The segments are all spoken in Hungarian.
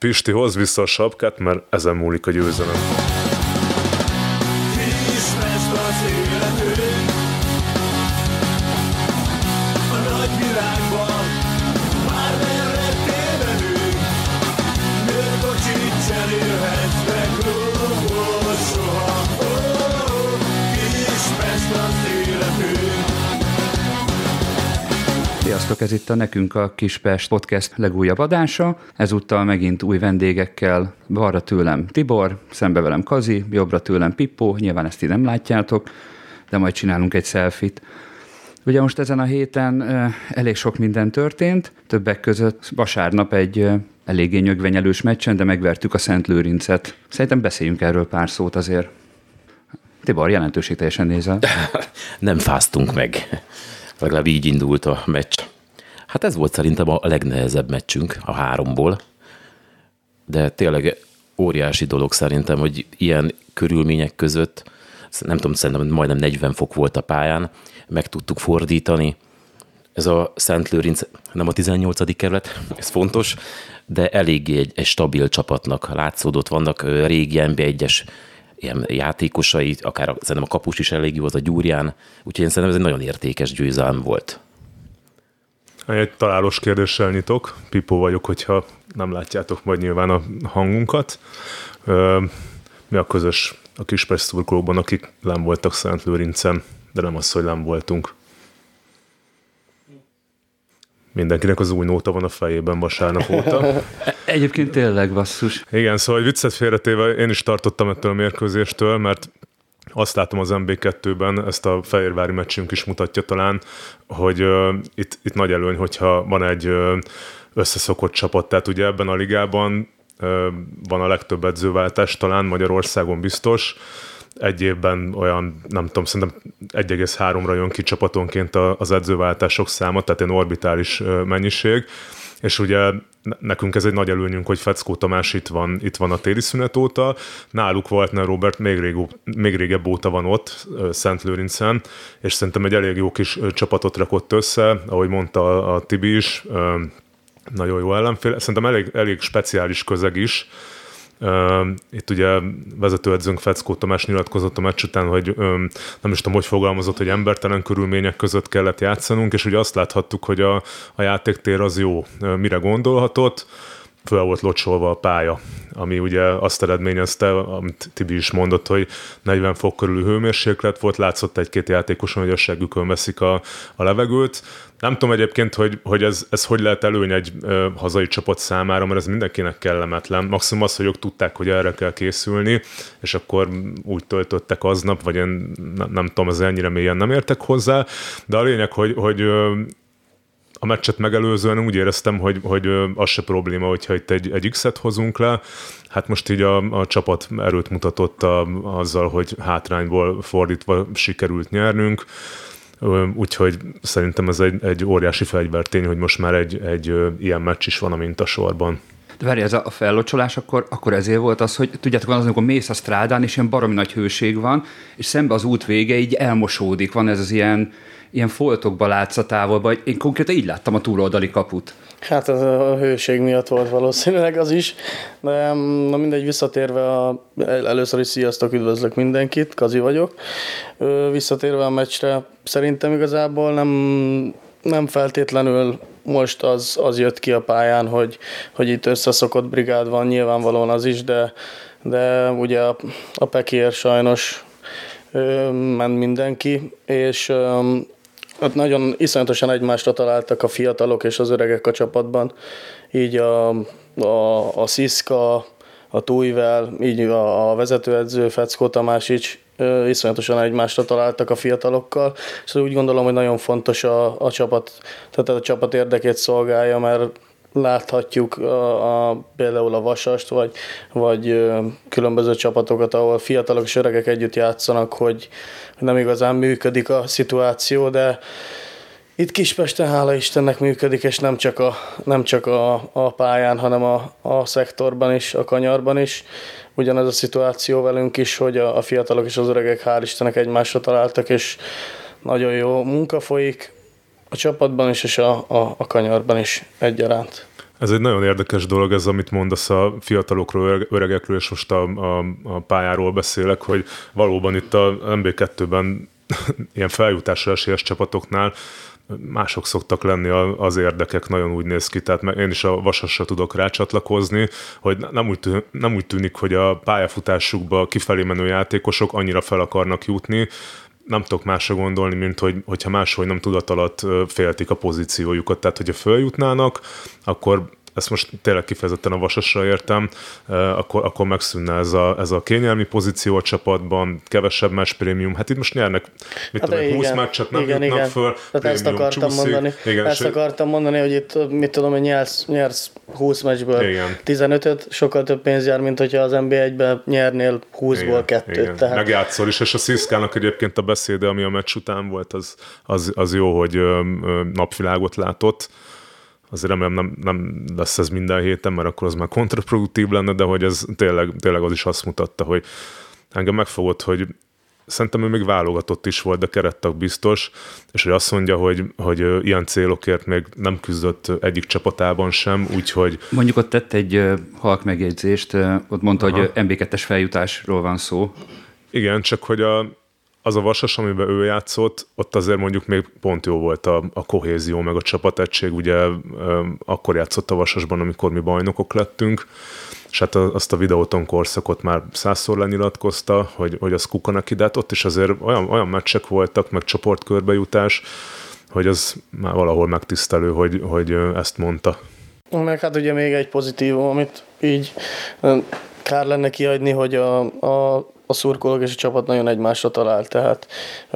Pisti, hozz vissza a sapkát, mert ezen múlik a győzelem. Sziasztok, ez itt a Nekünk a Kispest podcast legújabb adása. Ezúttal megint új vendégekkel. Balra tőlem Tibor, szembe velem Kazi, jobbra tőlem Pippo, nyilván ezt ti nem látjátok, de majd csinálunk egy selfit. Ugye most ezen a héten elég sok minden történt, többek között vasárnap egy eléggé nyögvenyelős meccsen, de megvertük a Szent Lőrincet. Szerintem beszéljünk erről pár szót azért. Tibor, jelentőségteljesen nézel. Nem fáztunk meg. Legalább így indult a meccs. Hát ez volt szerintem a legnehezebb meccsünk a háromból, de tényleg óriási dolog szerintem, hogy ilyen körülmények között, nem tudom, szerintem majdnem 40 fok volt a pályán, meg tudtuk fordítani. Ez a Szent Lőrinc, nem a 18. kerület, ez fontos, de eléggé egy, egy stabil csapatnak látszódott. Vannak régi NB1-es ilyen játékosai, akár a, szerintem a kapus is elég jó, az a Gyúrján, úgyhogy én szerintem ez egy nagyon értékes győzelem volt. Egy találós kérdéssel nyitok. Pipó vagyok, hogyha nem látjátok majd nyilván a hangunkat. Mi a közös a Kispest szurkolókban, akik nem voltak Szent Lőrincen, de nem az, hogy nem voltunk. Mindenkinek az új nóta van a fejében vasárnap óta. Egyébként tényleg basszus. Igen, szóval viccet félretéve én is tartottam ettől a mérkőzéstől, mert azt látom az MB2-ben, ezt a Fehérvári meccsünk is mutatja talán, hogy uh, itt, itt nagy előny, hogyha van egy uh, összeszokott csapat, tehát ugye ebben a ligában uh, van a legtöbb edzőváltás talán Magyarországon biztos, egy évben olyan, nem tudom, szerintem 1,3-ra jön ki csapatonként az edzőváltások száma, tehát egy orbitális mennyiség, és ugye nekünk ez egy nagy előnyünk, hogy Feckó Tamás itt van, itt van a téli szünet óta, náluk Waltner Robert még, régó, még régebb óta van ott, Szent Lőrincen, és szerintem egy elég jó kis csapatot rakott össze, ahogy mondta a Tibi is, nagyon jó ellenfél. Szerintem elég, elég speciális közeg is, itt ugye vezetőedzőnk Feckó Tamás nyilatkozott a meccs után, hogy nem is tudom, hogy fogalmazott, hogy embertelen körülmények között kellett játszanunk, és ugye azt láthattuk, hogy a, a játéktér az jó. Mire gondolhatott? Föl volt locsolva a pálya, ami ugye azt eredményezte, amit Tibi is mondott, hogy 40 fok körüli hőmérséklet volt, látszott egy-két játékoson, hogy a seggükön veszik a, a levegőt. Nem tudom egyébként, hogy, hogy ez, ez hogy lehet előny egy ö, hazai csapat számára, mert ez mindenkinek kellemetlen. Maximum az, hogy ők tudták, hogy erre kell készülni, és akkor úgy töltöttek aznap, vagy én nem, nem tudom, ez ennyire mélyen nem értek hozzá, de a lényeg, hogy, hogy a meccset megelőzően úgy éreztem, hogy, hogy az se probléma, hogyha itt egy, egy X-et hozunk le. Hát most így a, a csapat erőt mutatott a, azzal, hogy hátrányból fordítva sikerült nyernünk. Úgyhogy szerintem ez egy, egy óriási fegyvertény, hogy most már egy, egy ilyen meccs is van a mintasorban. De várj, ez a fellocsolás, akkor, akkor ezért volt az, hogy tudjátok, van az, amikor mész a strádán, és ilyen baromi nagy hőség van, és szembe az út vége így elmosódik, van ez az ilyen, ilyen foltokba látsz a távolba. Én konkrétan így láttam a túloldali kaput. Hát az a hőség miatt volt valószínűleg az is, de na mindegy, visszatérve a, először is sziasztok, üdvözlök mindenkit, Kazi vagyok. Visszatérve a meccsre, szerintem igazából nem, nem feltétlenül most az, az jött ki a pályán, hogy, hogy itt összeszokott brigád van, nyilvánvalóan az is, de, de ugye a, a Pekér sajnos ment mindenki, és ott nagyon iszonyatosan egymásra találtak a fiatalok és az öregek a csapatban. Így a, a, a Sziszka, a Tújvel, így a, a vezetőedző Feckó Tamásics iszonyatosan egymásra találtak a fiatalokkal, és úgy gondolom, hogy nagyon fontos a, a csapat, tehát a csapat érdekét szolgálja, mert láthatjuk a, a, például a Vasast, vagy, vagy különböző csapatokat, ahol fiatalok és öregek együtt játszanak, hogy nem igazán működik a szituáció, de itt Kispesten hála Istennek működik, és nem csak a, nem csak a, a pályán, hanem a, a szektorban is, a kanyarban is. Ugyanez a szituáció velünk is, hogy a, a fiatalok és az öregek hál' Istennek egymásra találtak, és nagyon jó munka folyik a csapatban is, és a, a, a kanyarban is egyaránt. Ez egy nagyon érdekes dolog, ez amit mondasz a fiatalokról, öregekről, és most a, a, a pályáról beszélek, hogy valóban itt a MB2-ben ilyen feljutásra esélyes csapatoknál mások szoktak lenni az érdekek, nagyon úgy néz ki, tehát én is a vasasra tudok rácsatlakozni, hogy nem úgy, tűnik, nem úgy tűnik, hogy a pályafutásukba kifelé menő játékosok annyira fel akarnak jutni, nem tudok másra gondolni, mint hogy, hogyha máshogy nem tudat alatt féltik a pozíciójukat. Tehát, hogyha följutnának, akkor ezt most tényleg kifejezetten a vasasra értem, akkor, akkor megszűnne ez a, ez a kényelmi pozíció a csapatban, kevesebb más prémium. Hát itt most nyernek, mit hát tudom, igen, 20 meccset nem igen, jutnak igen. föl, Tehát ezt akartam csúszik. mondani. Igen, ezt akartam mondani, hogy itt, mit tudom, hogy nyersz, nyersz 20 meccsből igen. 15-öt, sokkal több pénz jár, mint hogyha az NBA-ben nyernél 20-ból kettőt. Tehát... Megjátszol is, és a Sziszkának egyébként a beszéde, ami a meccs után volt, az, az, az jó, hogy napvilágot látott azért remélem nem, nem lesz ez minden héten, mert akkor az már kontraproduktív lenne, de hogy ez tényleg, tényleg az is azt mutatta, hogy engem megfogott, hogy szerintem ő még válogatott is volt, de kerettak biztos, és hogy azt mondja, hogy, hogy ilyen célokért még nem küzdött egyik csapatában sem, úgyhogy... Mondjuk ott tett egy halk megjegyzést, ott mondta, Aha. hogy MB2-es feljutásról van szó. Igen, csak hogy a, az a vasas, amiben ő játszott, ott azért mondjuk még pont jó volt a, a kohézió, meg a csapategység, ugye akkor játszott a vasasban, amikor mi bajnokok lettünk, és hát azt a videóton korszakot már százszor lenyilatkozta, hogy, hogy az kuka neki, de hát ott is azért olyan, olyan meccsek voltak, meg csoportkörbejutás, hogy az már valahol megtisztelő, hogy, hogy ezt mondta. Meg hát ugye még egy pozitív, amit így kár lenne kiadni, hogy a, a a szurkolók és a csapat nagyon egymásra talált, tehát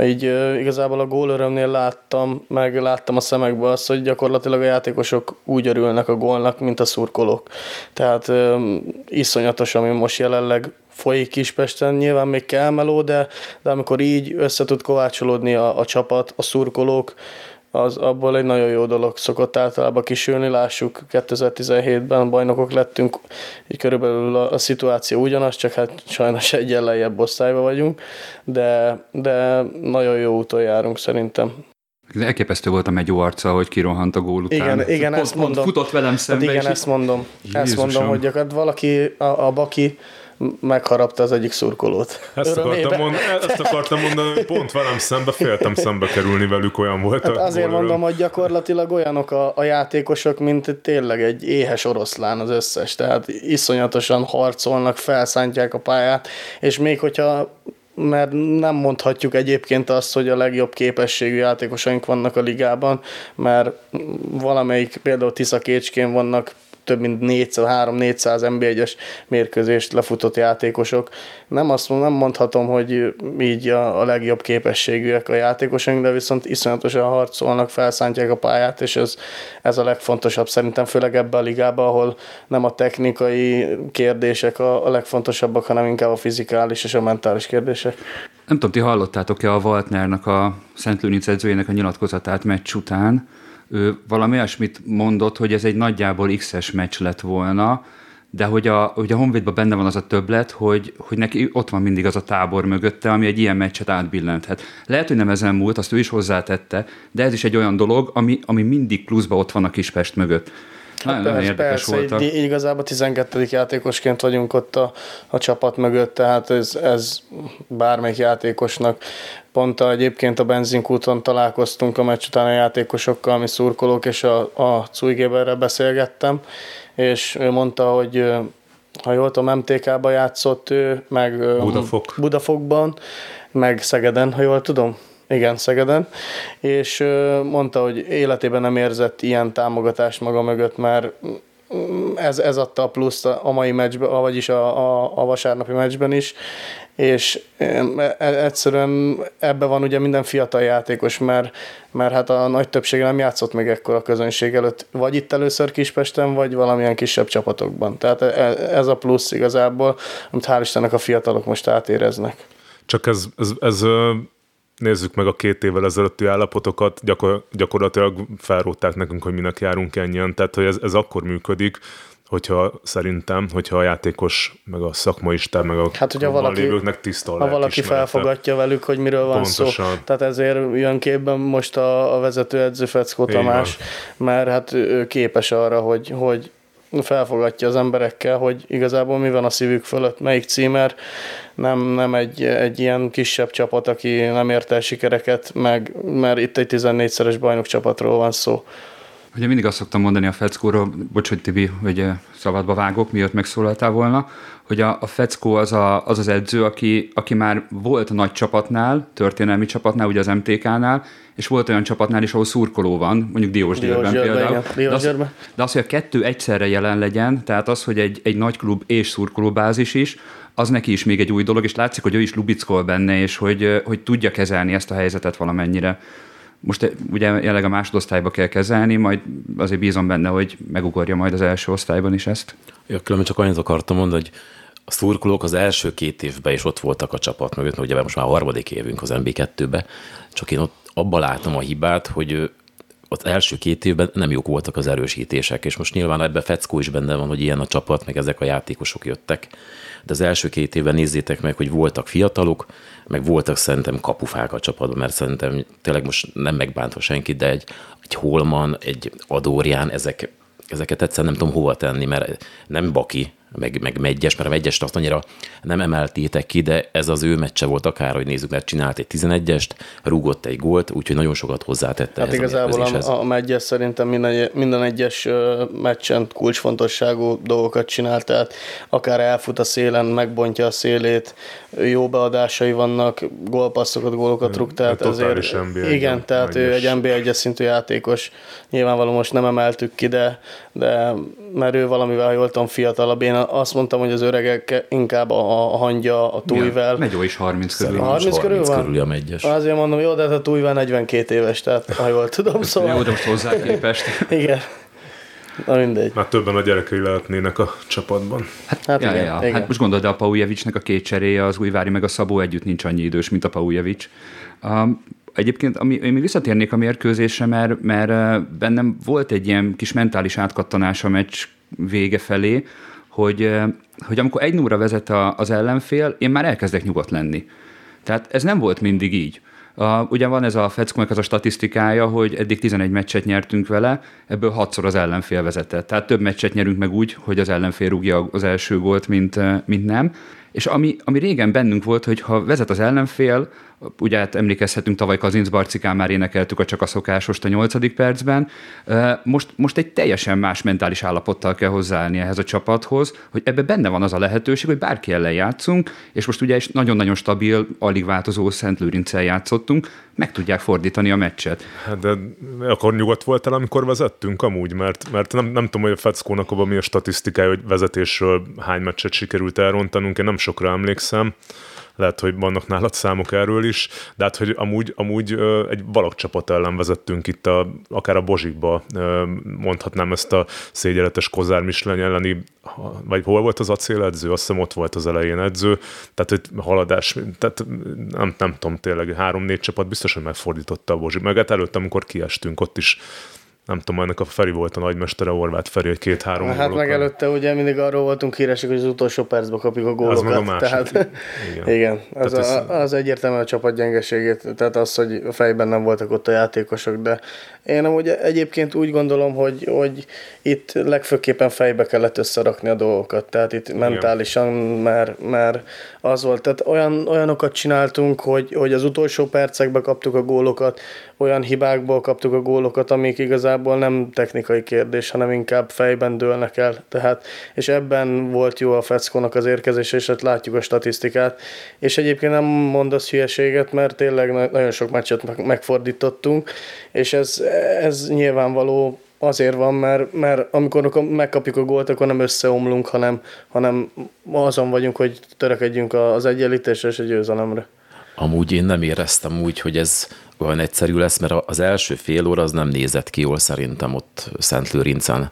így igazából a gólörömnél láttam, meg láttam a szemekbe azt, hogy gyakorlatilag a játékosok úgy örülnek a gólnak, mint a szurkolók. Tehát iszonyatos, ami most jelenleg folyik Kispesten, nyilván még kell meló, de, de amikor így össze tud kovácsolódni a, a csapat, a szurkolók, az abból egy nagyon jó dolog szokott általában kisülni. Lássuk, 2017-ben bajnokok lettünk, így körülbelül a, a szituáció ugyanaz, csak hát sajnos egy lejjebb osztályban vagyunk, de, de nagyon jó úton járunk szerintem. Elképesztő voltam egy jó arca, hogy kirohant a gól után. Igen, igen pont, ezt mondom. Futott velem szembe. Hát igen, ezt mondom. Jézusom. Ezt mondom, hogy gyakorlatilag valaki, a, a Baki megharapta az egyik szurkolót. Ezt akartam, mond, ezt akartam mondani, hogy pont velem szembe féltem szembe kerülni velük, olyan volt. Hát azért gólra. mondom, hogy gyakorlatilag olyanok a, a játékosok, mint tényleg egy éhes oroszlán az összes, tehát iszonyatosan harcolnak, felszántják a pályát, és még hogyha mert nem mondhatjuk egyébként azt, hogy a legjobb képességű játékosaink vannak a ligában, mert valamelyik, például Tisza Kécskén vannak több mint 3-400 NB1-es mérkőzést lefutott játékosok. Nem azt nem mondhatom, hogy így a, a legjobb képességűek a játékosok, de viszont iszonyatosan harcolnak, felszántják a pályát, és ez, ez a legfontosabb szerintem, főleg ebbe a ligába, ahol nem a technikai kérdések a, a legfontosabbak, hanem inkább a fizikális és a mentális kérdések. Nem tudom, ti hallottátok-e a Waltnernak, a Szent Lőnic edzőjének a nyilatkozatát meccs után, ő valami olyasmit mondott, hogy ez egy nagyjából X-es meccs lett volna, de hogy a, hogy a Honvédban benne van az a többlet, hogy, hogy neki ott van mindig az a tábor mögötte, ami egy ilyen meccset átbillenthet. Lehet, hogy nem ezen múlt, azt ő is hozzátette, de ez is egy olyan dolog, ami, ami mindig pluszba ott van a Kispest mögött. Nagyon, hát nagyon persze, érdekes persze, volt. Így, igazából 12. játékosként vagyunk ott a, a csapat mögött, tehát ez, ez bármelyik játékosnak Pont a, egyébként a benzinkúton találkoztunk a meccs után a játékosokkal, mi szurkolók, és a, a Cújgéberrel beszélgettem, és ő mondta, hogy ha jól tudom, MTK-ba játszott ő, meg Budafok. Budafokban, meg Szegeden, ha jól tudom. Igen, Szegeden, és mondta, hogy életében nem érzett ilyen támogatást maga mögött, mert ez, ez adta a pluszt a mai meccsben, vagyis a, a, a vasárnapi meccsben is, és e, egyszerűen ebbe van ugye minden fiatal játékos, mert, mert hát a nagy többsége nem játszott még ekkor a közönség előtt, vagy itt először Kispesten, vagy valamilyen kisebb csapatokban. Tehát e, ez a plusz igazából, amit hál' Istennek a fiatalok most átéreznek. Csak ez, ez, ez nézzük meg a két évvel ezelőtti állapotokat, gyakor, gyakorlatilag felrótták nekünk, hogy minek járunk ennyien, tehát hogy ez, ez akkor működik, hogyha szerintem, hogyha a játékos, meg a szakmai stáb, meg a Hát, hogyha valaki, lévőknek tiszta a ha valaki lelkiismerete. felfogatja velük, hogy miről van Pontosan. szó. Tehát ezért jön képben most a, a vezetőedző Feckó Tamás, mert hát ő képes arra, hogy, hogy felfogatja az emberekkel, hogy igazából mi van a szívük fölött, melyik címer, nem, nem egy, egy ilyen kisebb csapat, aki nem ért el sikereket, meg, mert itt egy 14-szeres bajnok csapatról van szó. Ugye mindig azt szoktam mondani a Feckóról, bocs, hogy Tibi, hogy szabadba vágok, miatt megszólaltál volna, hogy a, a Feckó az, a, az az edző, aki, aki már volt nagy csapatnál, történelmi csapatnál, ugye az MTK-nál, és volt olyan csapatnál is, ahol szurkoló van, mondjuk Diósgyőrben Diósgyőrben, például. igen. De az, de az, hogy a kettő egyszerre jelen legyen, tehát az, hogy egy, egy nagy klub és szurkolóbázis is, az neki is még egy új dolog, és látszik, hogy ő is lubickol benne, és hogy, hogy tudja kezelni ezt a helyzetet valamennyire. Most eh, ugye jelenleg a másodosztályba kell kezelni, majd azért bízom benne, hogy megugorja majd az első osztályban is ezt. Ja, különben csak annyit akartam mondani, hogy a szurkolók az első két évben is ott voltak a csapat mögött, mert ugye most már a harmadik évünk az MB2-be, csak én ott abban látom a hibát, hogy az első két évben nem jók voltak az erősítések, és most nyilván ebben Feckó is benne van, hogy ilyen a csapat, meg ezek a játékosok jöttek, de az első két évben nézzétek meg, hogy voltak fiatalok, meg voltak szerintem kapufák a csapatban, mert szerintem tényleg most nem megbántva senkit, de egy, egy Holman, egy Adórián, ezek, ezeket egyszerűen nem tudom hova tenni, mert nem Baki, meg, meg Megyes, mert a Megyest azt annyira nem emeltétek ki, de ez az ő meccse volt akár, hogy nézzük, mert csinált egy 11-est, rúgott egy gólt, úgyhogy nagyon sokat hozzátette Hát ehhez igazából a, a Megyes szerintem minden, minden egyes meccsen kulcsfontosságú dolgokat csinál, tehát akár elfut a szélen, megbontja a szélét, jó beadásai vannak, gólpasszokat, gólokat rúg, tehát totális ezért, NB1 igen, tehát ő egy NB1-es szintű játékos, nyilvánvaló most nem emeltük ki, de, de mert ő valamivel, ha jól tudom, fiatalabb. Én azt mondtam, hogy az öregek inkább a, a hangya, a tújvel. Megyó is 30 körül. A 30 körül van? körül a Megyes. Azért mondom, jó, de hát a tújvel 42 éves, tehát ha jól tudom, szóval. Jó, de most hozzá képest. Igen. Na mindegy. Már többen a gyerekei lehetnének a csapatban. Hát ja, igen, ja. igen. Hát most gondold, de a Paujevicsnek a két cseréje, az Újvári meg a Szabó együtt nincs annyi idős, mint a Paujevics. Um, egyébként, ami, én még visszatérnék a mérkőzésre, mert, mert bennem volt egy ilyen kis mentális átkattanás a meccs vége felé, hogy, hogy amikor egy 0 vezet a, az ellenfél, én már elkezdek nyugodt lenni. Tehát ez nem volt mindig így. Uh, ugye van ez a Feckónak az a statisztikája, hogy eddig 11 meccset nyertünk vele, ebből hatszor az ellenfél vezetett. Tehát több meccset nyerünk meg úgy, hogy az ellenfél rúgja az első gólt, mint, mint nem. És ami, ami régen bennünk volt, hogy ha vezet az ellenfél, ugye hát emlékezhetünk, tavaly Kazinc Barcikán már énekeltük a csak a szokásost a nyolcadik percben, most, most egy teljesen más mentális állapottal kell hozzáállni ehhez a csapathoz, hogy ebbe benne van az a lehetőség, hogy bárki ellen játszunk, és most ugye is nagyon-nagyon stabil, alig változó Szent Lőrinccel játszottunk, meg tudják fordítani a meccset. Hát de akkor nyugodt voltál, amikor vezettünk amúgy, mert, mert nem, nem tudom, hogy a Feckónak abban mi a statisztikája, hogy vezetésről hány meccset sikerült elrontanunk, én nem sokra emlékszem. Lehet, hogy vannak nálad számok erről is, de hát, hogy amúgy, amúgy egy valak csapat ellen vezettünk itt, a, akár a Bozsikba, mondhatnám ezt a szégyenletes Kozár Misleny elleni, vagy hol volt az acéledző? Azt hiszem ott volt az elején edző, tehát hogy haladás, tehát nem, nem tudom, tényleg három-négy csapat biztos, hogy megfordította a Bozsik. Meg hát előtt, amikor kiestünk, ott is nem tudom, ennek a Feri volt a nagymestere, Horváth Feri, hogy két-három Hát gólokkal. meg előtte ugye mindig arról voltunk híresek, hogy az utolsó percben kapjuk a meg a gólokat. másik. Tehát, Igen. igen, az, Tehát ez- a, az egyértelműen a csapat gyengeségét, tehát az, hogy a fejben nem voltak ott a játékosok, de én amúgy egyébként úgy gondolom, hogy, hogy itt legfőképpen fejbe kellett összerakni a dolgokat, tehát itt mentálisan, mert, mert az volt, tehát olyan, olyanokat csináltunk, hogy, hogy az utolsó percekben kaptuk a gólokat, olyan hibákból kaptuk a gólokat, amik igazából nem technikai kérdés, hanem inkább fejben dőlnek el. Tehát, és ebben volt jó a Feckónak az érkezése, és hát látjuk a statisztikát. És egyébként nem mondasz hülyeséget, mert tényleg na- nagyon sok meccset meg- megfordítottunk, és ez, ez nyilvánvaló azért van, mert, mert amikor megkapjuk a gólt, akkor nem összeomlunk, hanem, hanem azon vagyunk, hogy törekedjünk az egyenlítésre és a győzelemre. Amúgy én nem éreztem úgy, hogy ez olyan egyszerű lesz, mert az első fél óra az nem nézett ki jól szerintem ott Szent Lőrincen.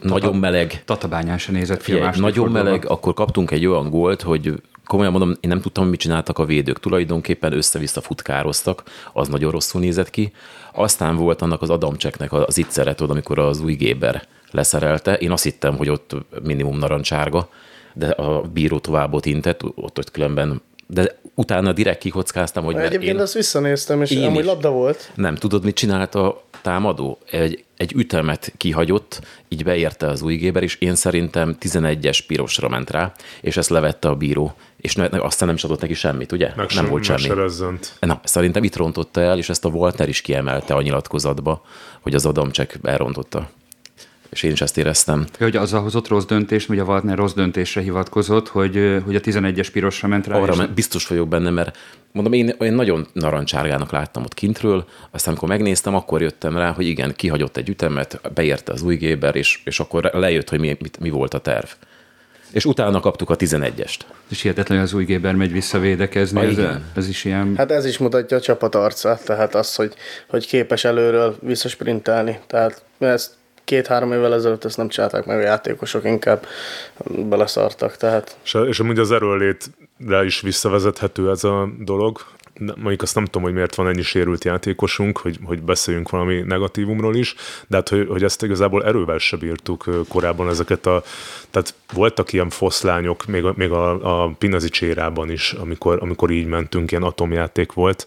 Nagyon meleg, Tatabányán se nézett ki nagyon meleg, akkor kaptunk egy olyan gólt, hogy komolyan mondom, én nem tudtam, mit csináltak a védők. Tulajdonképpen össze-vissza futkároztak, az nagyon rosszul nézett ki. Aztán volt annak az Adamcseknek az ittszere, tudod, amikor az új Géber leszerelte. Én azt hittem, hogy ott minimum narancsárga, de a bíró tovább ott intett, ott, ott különben de utána direkt kikockáztam, hogy mert Egyébként én, azt visszanéztem, és Én amúgy is. labda volt. nem, tudod, mit csinált a támadó? Egy, egy ütemet kihagyott, így beérte az új géber, és én szerintem 11-es pirosra ment rá, és ezt levette a bíró, és ne, ne, aztán nem is adott neki semmit, ugye? Meg nem sem, volt semmi. se rezzent. Na, szerintem itt rontotta el, és ezt a Walter is kiemelte a nyilatkozatba, hogy az Adamcsek elrontotta. És én is ezt éreztem. Hogy azzal hozott rossz döntést, hogy a Waltner rossz döntésre hivatkozott, hogy, hogy a 11-es pirosra ment rá. Arra és- biztos vagyok benne, mert mondom, én, én nagyon narancsárgának láttam ott kintről, aztán amikor megnéztem, akkor jöttem rá, hogy igen, kihagyott egy ütemet, beérte az új géber, és, és akkor lejött, hogy mi, mit, mi volt a terv. És utána kaptuk a 11-est. És hihetetlen, hogy az új Géber megy visszavédekezni. Ah, Ez, igen. ez is ilyen... Hát ez is mutatja a csapat arcát, tehát az, hogy, hogy képes előről visszasprintelni. Tehát ezt két-három évvel ezelőtt ezt nem csinálták meg a játékosok, inkább beleszartak. Tehát És, és amúgy az erőlétre is visszavezethető ez a dolog. De Mondjuk azt nem tudom, hogy miért van ennyi sérült játékosunk, hogy, hogy beszéljünk valami negatívumról is, de hát, hogy, hogy ezt igazából erővel se bírtuk korábban ezeket a... Tehát voltak ilyen foszlányok, még a, még a, a Pinazi csérában is, amikor, amikor így mentünk, ilyen atomjáték volt.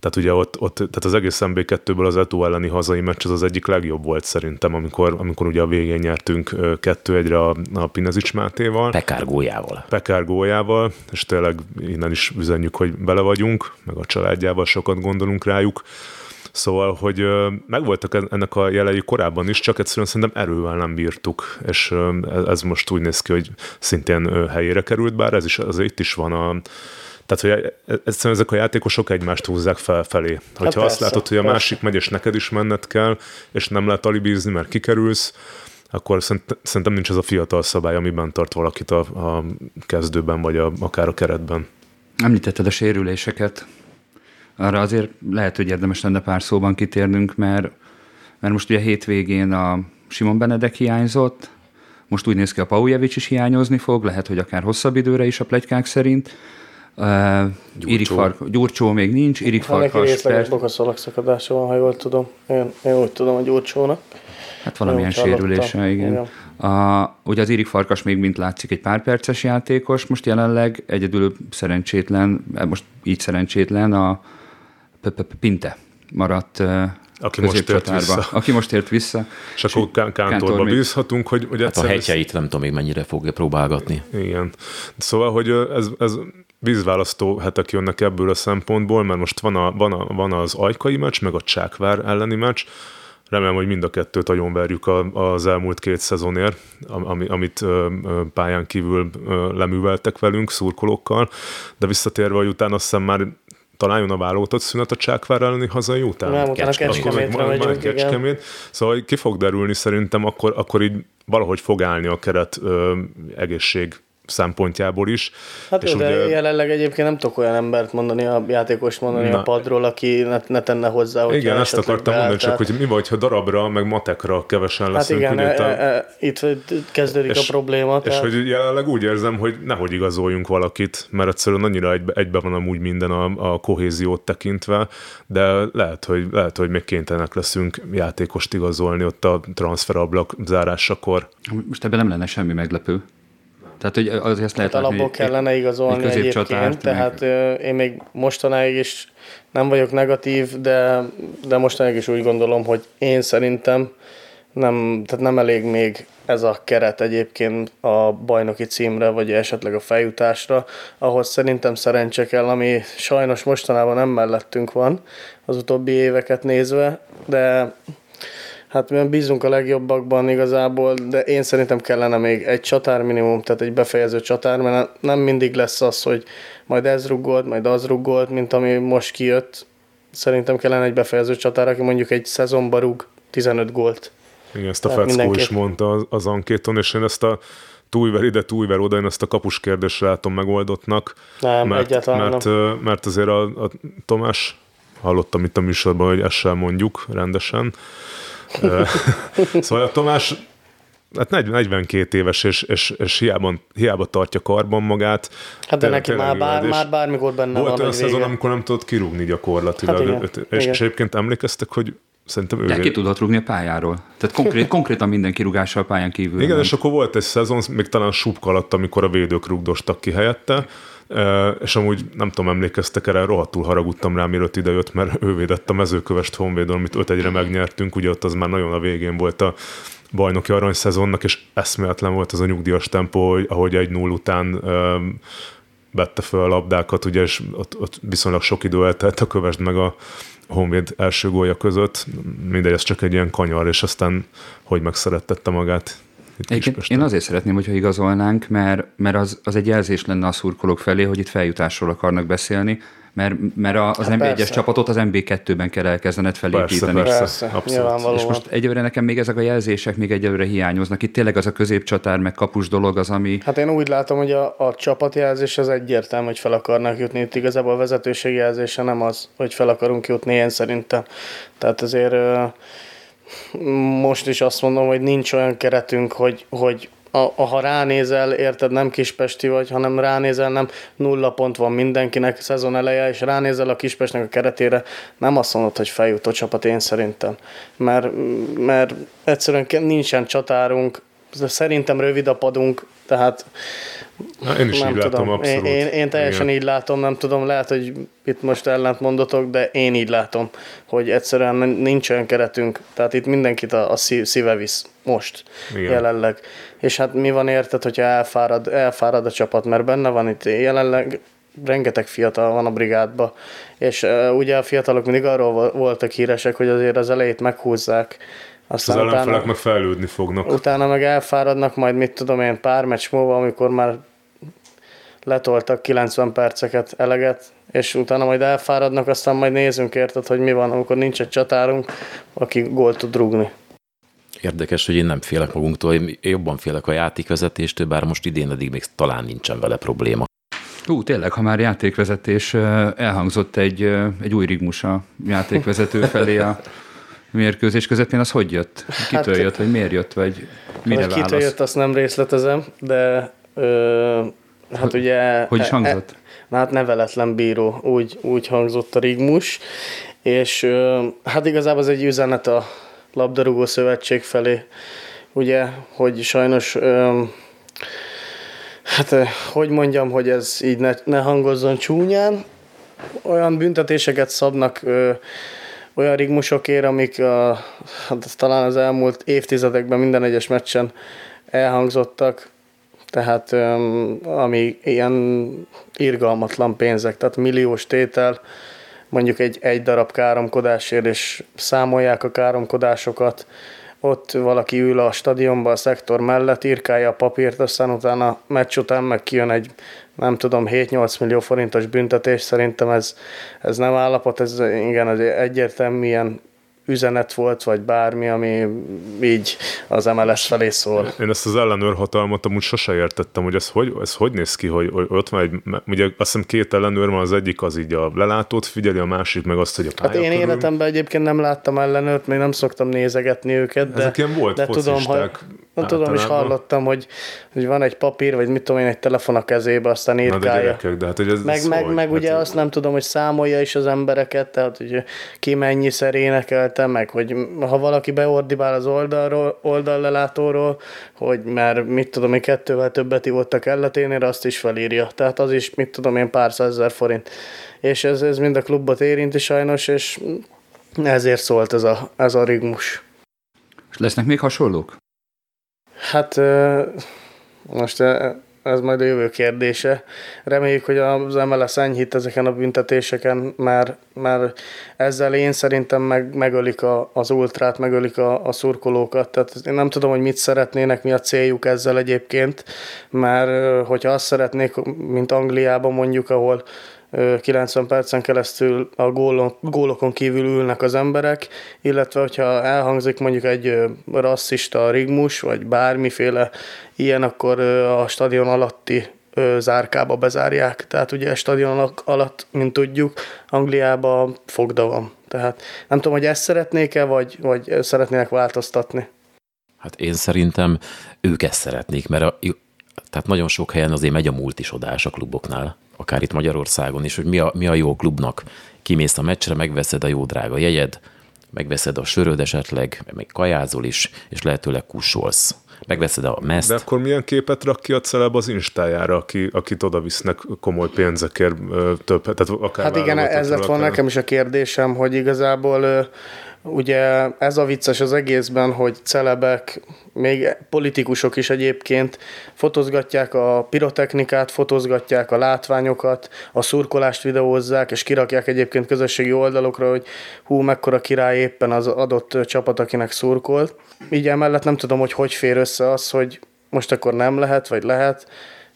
Tehát ugye ott, ott tehát az egész MB2-ből az Eto elleni hazai meccs az az egyik legjobb volt szerintem, amikor, amikor ugye a végén nyertünk ö, 2-1-re a, a Pinazics Mátéval. Pekár góljával. Pekár góljával, és tényleg innen is üzenjük, hogy bele vagyunk, meg a családjával sokat gondolunk rájuk. Szóval, hogy megvoltak en- ennek a jelei korábban is, csak egyszerűen szerintem erővel nem bírtuk, és ez- most úgy néz ki, hogy szintén helyére került, bár ez is, az itt is van a tehát, hogy egyszerűen ezek a játékosok egymást húzzák felfelé. Hogyha azt persze, látod, hogy a persze. másik megy, és neked is menned kell, és nem lehet alibizni, mert kikerülsz, akkor szerint- szerintem nincs ez a fiatal szabály, amiben tart valakit a, a kezdőben, vagy a, akár a keretben. Említetted a sérüléseket. Arra azért lehet, hogy érdemes lenne pár szóban kitérnünk, mert, mert most ugye hétvégén a Simon Benedek hiányzott, most úgy néz ki, a Paujevics is hiányozni fog, lehet, hogy akár hosszabb időre is a plegykák szerint. Uh, Irik Fark, Gyurcsó még nincs, Irik ha neki Farkas, részleges bokaszalak szakadása van, ha jól tudom. Én, én úgy tudom, hogy Gyurcsónak. hát valamilyen sérülése, igen. Igen. A, ugye az Irik Farkas még mint látszik egy pár perces játékos, most jelenleg egyedül szerencsétlen, most így szerencsétlen a Pinte maradt ö, Aki most tért vissza. Aki most ért vissza. És akkor Kán- Kántor Kántorba még- bízhatunk, hogy, hogy Hát a egyszerűen- hegyeit nem tudom még mennyire fogja próbálgatni. Igen. Szóval, hogy ez, ez vízválasztó hetek jönnek ebből a szempontból, mert most van, a, van, a, van az ajkai meccs, meg a Csákvár elleni meccs. Remélem, hogy mind a kettőt agyonverjük a, az elmúlt két szezonért, am- ami, amit pályán kívül leműveltek velünk, szurkolókkal. De visszatérve, hogy utána azt hiszem már talán jön a válogatott szünet a Csákvár elleni hazai után. Nem, utána Kecskemétre van, van egy megyünk, kecskemét. Szóval ki fog derülni szerintem, akkor, akkor így valahogy fog állni a keret ö, egészség szempontjából is. Hát És jó, de ugye- jelenleg egyébként nem tudok olyan embert mondani, a játékost mondani Na. a padról, aki ne, ne tenne hozzá, hogy Igen, ezt akartam mondani, csak hogy hogy mi vagy, ha darabra, meg matekra kevesen Hát leszünk. igen, ugye, e, e, e, itt kezdődik és- a probléma. És tehát- hogy jelenleg úgy érzem, hogy nehogy igazoljunk valakit, mert egyszerűen annyira egybe, egybe van amúgy minden a, a kohéziót tekintve, de lehet, hogy, lehet, hogy még kénytelenek leszünk játékost igazolni ott a transferablak zárásakor. Most ebben nem lenne semmi meglepő. Tehát, hogy azért ezt lehet Hát látni, alapból kellene igazolni egy egyébként, tehát ö, én még mostanáig is nem vagyok negatív, de, de mostanáig is úgy gondolom, hogy én szerintem nem, tehát nem elég még ez a keret egyébként a bajnoki címre, vagy esetleg a feljutásra, ahhoz szerintem szerencse kell, ami sajnos mostanában nem mellettünk van az utóbbi éveket nézve, de Hát mi bízunk a legjobbakban igazából, de én szerintem kellene még egy csatár minimum, tehát egy befejező csatár, mert nem mindig lesz az, hogy majd ez ruggolt, majd az ruggolt, mint ami most kijött. Szerintem kellene egy befejező csatár, aki mondjuk egy szezonba rúg 15 gólt. Igen, ezt a Tehát Feckó is mondta az, ankéton, és én ezt a túlver ide, túlver oda, én ezt a kapus kérdést látom megoldottnak. Nem, mert, egyáltalán mert, mert, mert azért a, a Tomás, hallottam itt a műsorban, hogy ezt sem mondjuk rendesen. Szóval a Tomás hát 40 42 éves, és, és, és hiába, hiába tartja karban magát. Hát de neki már, bár, már bármikor benne Volt van olyan egy szezon, vége. amikor nem tudott kirúgni gyakorlatilag. Hát igen, és, igen. és egyébként emlékeztek, hogy szerintem ő... De ki tudott rúgni a pályáról. Tehát konkrét, konkrétan minden kirúgással a pályán kívül. Igen, és akkor volt egy szezon, még talán Subka alatt, amikor a védők rugdostak ki helyette, és amúgy nem tudom, emlékeztek erre, rohadtul haragudtam rá, mielőtt idejött, mert ő védett a mezőkövest honvédon, amit 5 egyre megnyertünk, ugye ott az már nagyon a végén volt a bajnoki arany szezonnak, és eszméletlen volt az a nyugdíjas tempó, ahogy egy null után vette fel a labdákat, ugye, és ott, ott viszonylag sok idő eltelt a kövest meg a Honvéd első gólya között. Mindegy, ez csak egy ilyen kanyar, és aztán hogy megszerettette magát. Én azért szeretném, hogyha igazolnánk, mert, mert az, az egy jelzés lenne a szurkolók felé, hogy itt feljutásról akarnak beszélni, mert, mert az hát NB1-es csapatot az MB2-ben kell elkezdened felépíteni. Persze, persze, abszolút. És most egyelőre nekem még ezek a jelzések még egyelőre hiányoznak. Itt tényleg az a középcsatár, meg kapus dolog az, ami... Hát én úgy látom, hogy a, a csapatjelzés az egyértelmű, hogy fel akarnak jutni. Itt igazából a vezetőség jelzése nem az, hogy fel akarunk jutni, én szerintem. Tehát azért most is azt mondom, hogy nincs olyan keretünk, hogy, hogy a, ha ránézel, érted, nem kispesti vagy, hanem ránézel, nem nulla pont van mindenkinek szezon eleje, és ránézel a kispestnek a keretére, nem azt mondod, hogy feljutó csapat én szerintem. Mert, mert egyszerűen nincsen csatárunk, szerintem rövid a padunk, tehát Na, én is nem így tudom. látom, abszolút. Én, én, én teljesen Igen. így látom, nem tudom, lehet, hogy itt most ellent mondotok, de én így látom, hogy egyszerűen nincs olyan keretünk, tehát itt mindenkit a, a szíve visz most, Igen. jelenleg. És hát mi van érted, hogyha elfárad, elfárad a csapat, mert benne van itt jelenleg rengeteg fiatal van a brigádba, és uh, ugye a fiatalok mindig arról voltak híresek, hogy azért az elejét meghúzzák, aztán az ellenfelek utána, meg fejlődni fognak. Utána meg elfáradnak, majd mit tudom én, pár meccs múlva, amikor már letoltak 90 perceket, eleget, és utána majd elfáradnak, aztán majd nézzünk érted, hogy mi van, amikor nincs egy csatárunk, aki gólt tud rúgni. Érdekes, hogy én nem félek magunktól, én jobban félek a játékvezetéstől, bár most idén eddig még talán nincsen vele probléma. Ú, tényleg, ha már játékvezetés, elhangzott egy, egy új rigmus a játékvezető felé a mérkőzés közepén, az hogy jött? Kitől hát, jött, vagy miért jött, vagy mire válasz? Kitől jött, azt nem részletezem, de ö, hát hogy, ugye... Hogy is hangzott? E, hát neveletlen bíró, úgy, úgy hangzott a rigmus, és ö, hát igazából az egy üzenet a labdarúgó szövetség felé, ugye, hogy sajnos ö, hát hogy mondjam, hogy ez így ne, ne hangozzon csúnyán, olyan büntetéseket szabnak ö, olyan rigmusokért, amik a, hát talán az elmúlt évtizedekben minden egyes meccsen elhangzottak, tehát ami ilyen irgalmatlan pénzek, tehát milliós tétel, mondjuk egy, egy darab káromkodásért, és számolják a káromkodásokat, ott valaki ül a stadionban a szektor mellett, írkálja a papírt, aztán utána meccs után meg kijön egy nem tudom, 7-8 millió forintos büntetés, szerintem ez, ez nem állapot, ez igen, az egyértelműen üzenet volt, vagy bármi, ami így az MLS felé szól. Én ezt az ellenőrhatalmat amúgy sose értettem, hogy ez hogy, ez hogy néz ki, hogy, hogy ott van egy, ugye azt hiszem két ellenőr van, az egyik az így a lelátót figyeli, a másik meg azt, hogy a Hát én körül. életemben egyébként nem láttam ellenőrt, még nem szoktam nézegetni őket, de, Ezek ilyen volt de tudom, hogy, nem tudom, is hallottam, hogy, hogy van egy papír, vagy mit tudom én, egy telefon a kezébe, aztán írkálja. Na de gyerekek, de hát, hogy ez, meg, ez meg, hogy? meg ugye hát, azt nem tudom, hogy számolja is az embereket, tehát hogy ki mennyiszer énekelte, meg hogy ha valaki beordibál az oldalról, oldallelátóról, hogy már mit tudom én, kettővel többet ivott a kelleténél, azt is felírja. Tehát az is, mit tudom én, pár százezer forint. És ez, ez mind a klubot érinti sajnos, és ezért szólt ez a, ez a rigmus. És lesznek még hasonlók? Hát most ez majd a jövő kérdése. Reméljük, hogy az MLS enyhít ezeken a büntetéseken, mert, mert ezzel én szerintem meg, megölik a, az ultrát, megölik a, a szurkolókat. Tehát én nem tudom, hogy mit szeretnének, mi a céljuk ezzel egyébként, mert hogyha azt szeretnék, mint Angliában mondjuk, ahol 90 percen keresztül a gólon, gólokon kívül ülnek az emberek, illetve hogyha elhangzik mondjuk egy rasszista rigmus, vagy bármiféle ilyen, akkor a stadion alatti zárkába bezárják. Tehát ugye a stadion alatt, mint tudjuk, Angliában fogda van. Tehát nem tudom, hogy ezt szeretnék-e, vagy, vagy szeretnének változtatni. Hát én szerintem ők ezt szeretnék, mert a, tehát nagyon sok helyen azért megy a multisodás a kluboknál akár itt Magyarországon is, hogy mi a, mi a jó klubnak. Kimész a meccsre, megveszed a jó drága jegyed, megveszed a söröd esetleg, még kajázol is, és lehetőleg kussolsz. Megveszed a meszt. De akkor milyen képet rak ki a celeb az instájára, aki, akit oda visznek komoly pénzekért több, tehát akár Hát igen, ez lett volna nekem is a kérdésem, hogy igazából Ugye ez a vicces az egészben, hogy celebek, még politikusok is egyébként fotozgatják a pirotechnikát, fotozgatják a látványokat, a szurkolást videózzák, és kirakják egyébként közösségi oldalokra, hogy hú, mekkora király éppen az adott csapat, akinek szurkolt. Így emellett nem tudom, hogy hogy fér össze az, hogy most akkor nem lehet, vagy lehet,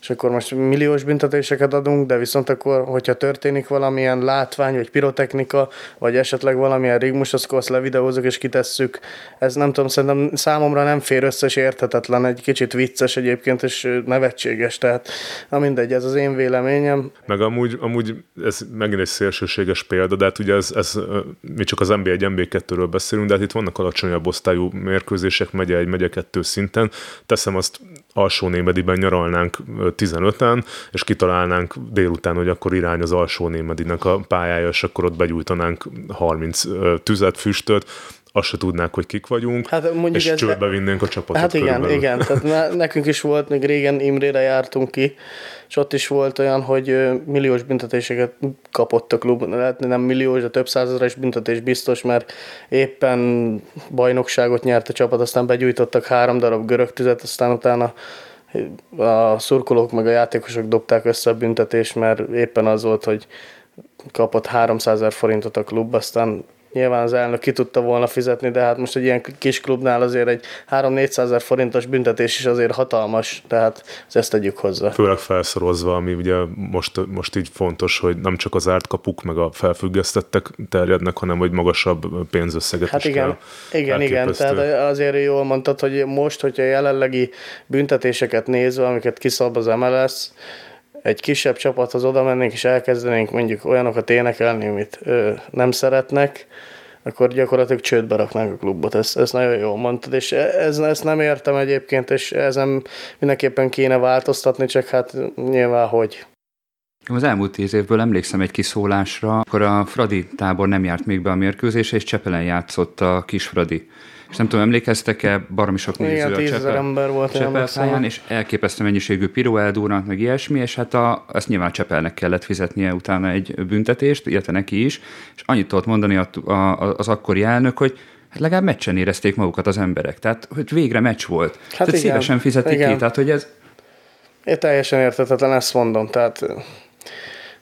és akkor most milliós büntetéseket adunk, de viszont akkor, hogyha történik valamilyen látvány, vagy pirotechnika, vagy esetleg valamilyen rigmus, akkor azt levideózunk és kitesszük. Ez nem tudom, szerintem számomra nem fér össze, és érthetetlen, egy kicsit vicces egyébként, és nevetséges, tehát na mindegy, ez az én véleményem. Meg amúgy, amúgy ez megint egy szélsőséges példa, de hát ugye ez, ez mi csak az MB1, MB2-ről beszélünk, de hát itt vannak alacsonyabb osztályú mérkőzések, megye egy, megye kettő szinten. Teszem azt alsó némediben nyaralnánk 15-en, és kitalálnánk délután, hogy akkor irány az alsó némedinek a pályája, és akkor ott begyújtanánk 30 tüzet, füstöt, azt se tudnák, hogy kik vagyunk, hát mondjuk és ez csődbe vinnénk a csapatot. Hát igen, körülbelül. igen, tehát nekünk is volt, még régen Imrére jártunk ki, és ott is volt olyan, hogy milliós büntetéseket kapott a klub, lehet nem milliós, de több százezeres büntetés biztos, mert éppen bajnokságot nyert a csapat, aztán begyújtottak három darab görög tüzet, aztán utána a szurkolók meg a játékosok dobták össze a büntetést, mert éppen az volt, hogy kapott 300 ezer forintot a klub, aztán Nyilván az elnök ki tudta volna fizetni, de hát most egy ilyen kis klubnál azért egy 3-400 ezer forintos büntetés is azért hatalmas, tehát ezt tegyük hozzá. Főleg felszorozva, ami ugye most, most így fontos, hogy nem csak az árt kapuk, meg a felfüggesztettek terjednek, hanem hogy magasabb pénzösszeget hát is igen, kell. Igen, igen, tehát azért jól mondtad, hogy most, hogyha jelenlegi büntetéseket nézve, amiket kiszab az MLS, egy kisebb csapathoz oda mennénk, és elkezdenénk mondjuk olyanokat énekelni, amit ö, nem szeretnek, akkor gyakorlatilag csődbe raknánk a klubot. Ezt, ezt nagyon jól mondtad, és e, ez, ezt nem értem egyébként, és ezen mindenképpen kéne változtatni, csak hát nyilván hogy. Az elmúlt tíz évből emlékszem egy kiszólásra, akkor a Fradi tábor nem járt még be a mérkőzésre, és Csepelen játszott a kis Fradi és nem tudom, emlékeztek-e, baromi sok néző Igen, a Csepel, ember volt Csepel pályán, és elképesztő mennyiségű piró eldúrnak, meg ilyesmi, és hát a, ezt nyilván Csepelnek kellett fizetnie utána egy büntetést, illetve neki is, és annyit tudott mondani a, a, az akkori elnök, hogy hát legalább meccsen érezték magukat az emberek. Tehát, hogy végre meccs volt. Hát tehát igen, szívesen fizetik igen. ki, tehát, hogy ez... Én teljesen értetetlen, ezt mondom, tehát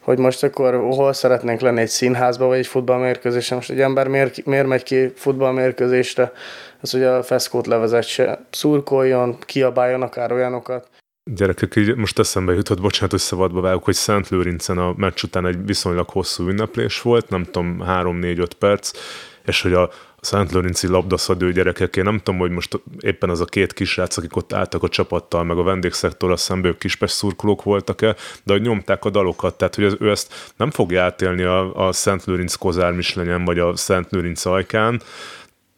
hogy most akkor hol szeretnénk lenni egy színházba, vagy egy futballmérkőzésen. Most egy ember miért, miért megy ki futballmérkőzésre, az hogy a feszkót levezetse, szurkoljon, kiabáljon akár olyanokat. Gyerekek, így most eszembe jutott, bocsánat, hogy szabadba vágok, hogy Szent Lőrincen a meccs után egy viszonylag hosszú ünneplés volt, nem tudom, 3-4-5 perc, és hogy a a Szent Lőrinci labdaszadő gyerekek, én nem tudom, hogy most éppen az a két kisrác, akik ott álltak a csapattal, meg a vendégszektorral szemben, ők kispes szurkolók voltak-e, de hogy nyomták a dalokat, tehát hogy ő ezt nem fogja átélni a, a Szent Lőrinc Kozár vagy a Szent Lőrinc ajkán,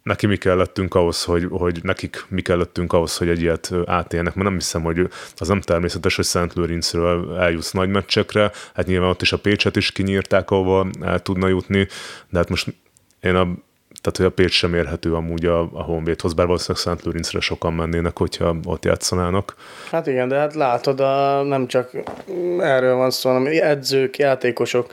neki mi kellettünk ahhoz, hogy, hogy nekik mi kellettünk ahhoz, hogy egy ilyet átélnek, mert nem hiszem, hogy az nem természetes, hogy Szent Lőrincről eljussz nagy meccsekre, hát nyilván ott is a Pécset is kinyírták, ahova el tudna jutni, de hát most én a tehát hogy a Pécs sem érhető amúgy a, a Honvédhoz, bár valószínűleg Szent Lőrincre sokan mennének, hogyha ott játszanának. Hát igen, de hát látod, a, nem csak erről van szó, hanem edzők, játékosok,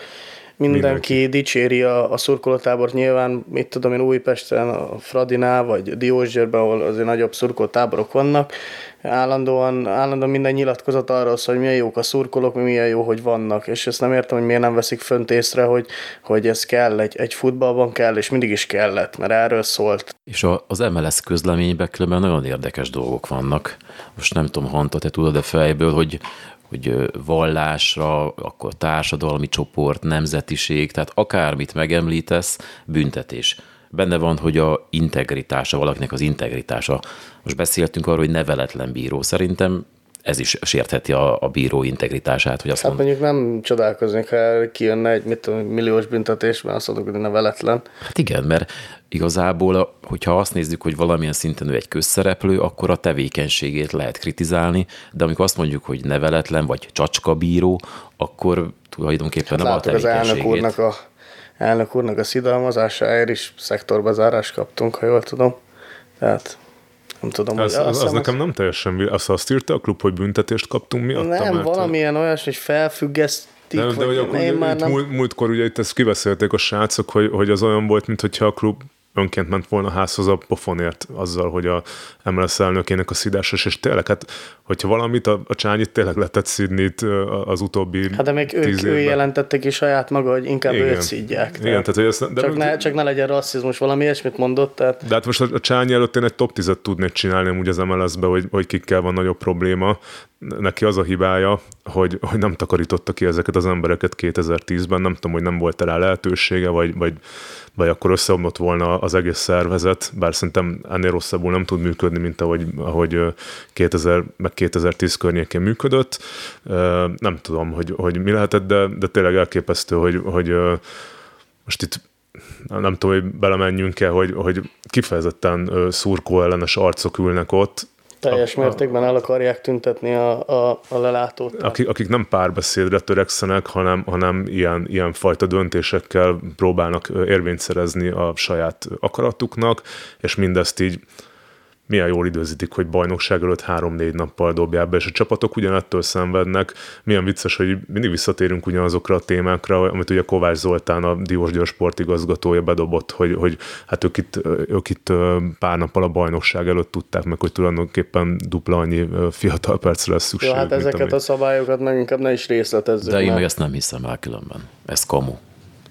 mindenki, mindenki. dicséri a, a szurkolótábort, nyilván, mit tudom én, Újpesten, a Fradinál, vagy Diózsérben, ahol azért nagyobb szurkolótáborok vannak, állandóan, állandóan minden nyilatkozat arról szól, hogy milyen jók a szurkolók, milyen jó, hogy vannak, és ezt nem értem, hogy miért nem veszik fönt észre, hogy, hogy ez kell, egy, egy futballban kell, és mindig is kellett, mert erről szólt. És a, az MLS közleményben különben nagyon érdekes dolgok vannak. Most nem tudom, Hanta, te tudod-e fejből, hogy hogy vallásra, akkor társadalmi csoport, nemzetiség, tehát akármit megemlítesz, büntetés. Benne van, hogy a integritása, valakinek az integritása. Most beszéltünk arról, hogy neveletlen bíró. Szerintem ez is sértheti a, a bíró integritását. Hogy azt hát mondjuk nem csodálkoznék, ha kijönne egy mit tudom, milliós büntetés, mert azt mondjuk, hogy neveletlen. Hát igen, mert igazából, hogyha azt nézzük, hogy valamilyen szinten ő egy közszereplő, akkor a tevékenységét lehet kritizálni, de amikor azt mondjuk, hogy neveletlen vagy csacska bíró, akkor tulajdonképpen hát nem a tevékenységét. az elnök úrnak a elnök úrnak a szidalmazásáért is szektorbezárást kaptunk, ha jól tudom. Tehát nem tudom, Ez, hogy az, az nekem nem teljesen vil- azt, azt írta a klub, hogy büntetést kaptunk miatt? Nem, valamilyen olyas, hogy felfüggesztik, de, de, hogy akkor én már nem... múlt, múltkor ugye itt ezt kiveszélték a srácok, hogy, hogy az olyan volt, mintha a klub önként ment volna házhoz a pofonért azzal, hogy a MLS elnökének a szidásos, és tényleg, hát, hogyha valamit a, a Csányit tényleg lehetett szidni itt az utóbbi Hát de még ők, tíz ő évben. jelentettek ki saját maga, hogy inkább Igen. őt szidják. Igen, Tehát tehát, hogy ezt, de csak, ne, csak ne legyen rasszizmus, valami ilyesmit mondott, tehát De hát most a a Csányi előtt én egy top 10-et tudnék csinálni amúgy az MLS-be, hogy, hogy kikkel van nagyobb probléma. Neki az a hibája, hogy, hogy nem takarította ki ezeket az embereket 2010-ben, nem tudom, hogy nem volt rá lehetősége, vagy, vagy, vagy akkor összeomlott volna az egész szervezet, bár szerintem ennél rosszabbul nem tud működni, mint ahogy, ahogy ö, 2000 meg 2010 környékén működött. Nem tudom, hogy, hogy mi lehetett, de, de tényleg elképesztő, hogy, hogy most itt nem tudom, hogy belemenjünk-e, hogy, hogy kifejezetten szurkó ellenes arcok ülnek ott, teljes A- mértékben el akarják tüntetni a, a, a lelátót. Akik, akik nem párbeszédre törekszenek, hanem, hanem ilyen, ilyen fajta döntésekkel próbálnak érvényt szerezni a saját akaratuknak, és mindezt így milyen jól időzítik, hogy bajnokság előtt három-négy nappal dobják be, és a csapatok ugyanettől szenvednek. Milyen vicces, hogy mindig visszatérünk ugyanazokra a témákra, amit ugye Kovács Zoltán, a Diós Győr sportigazgatója bedobott, hogy, hogy hát ők itt, ők itt pár nappal a bajnokság előtt tudták meg, hogy tulajdonképpen dupla annyi fiatal percre lesz szükség. Jó, hát ezeket ami- a szabályokat meg inkább ne is részletezzük. De én meg ezt nem hiszem el különben. Ez kamu.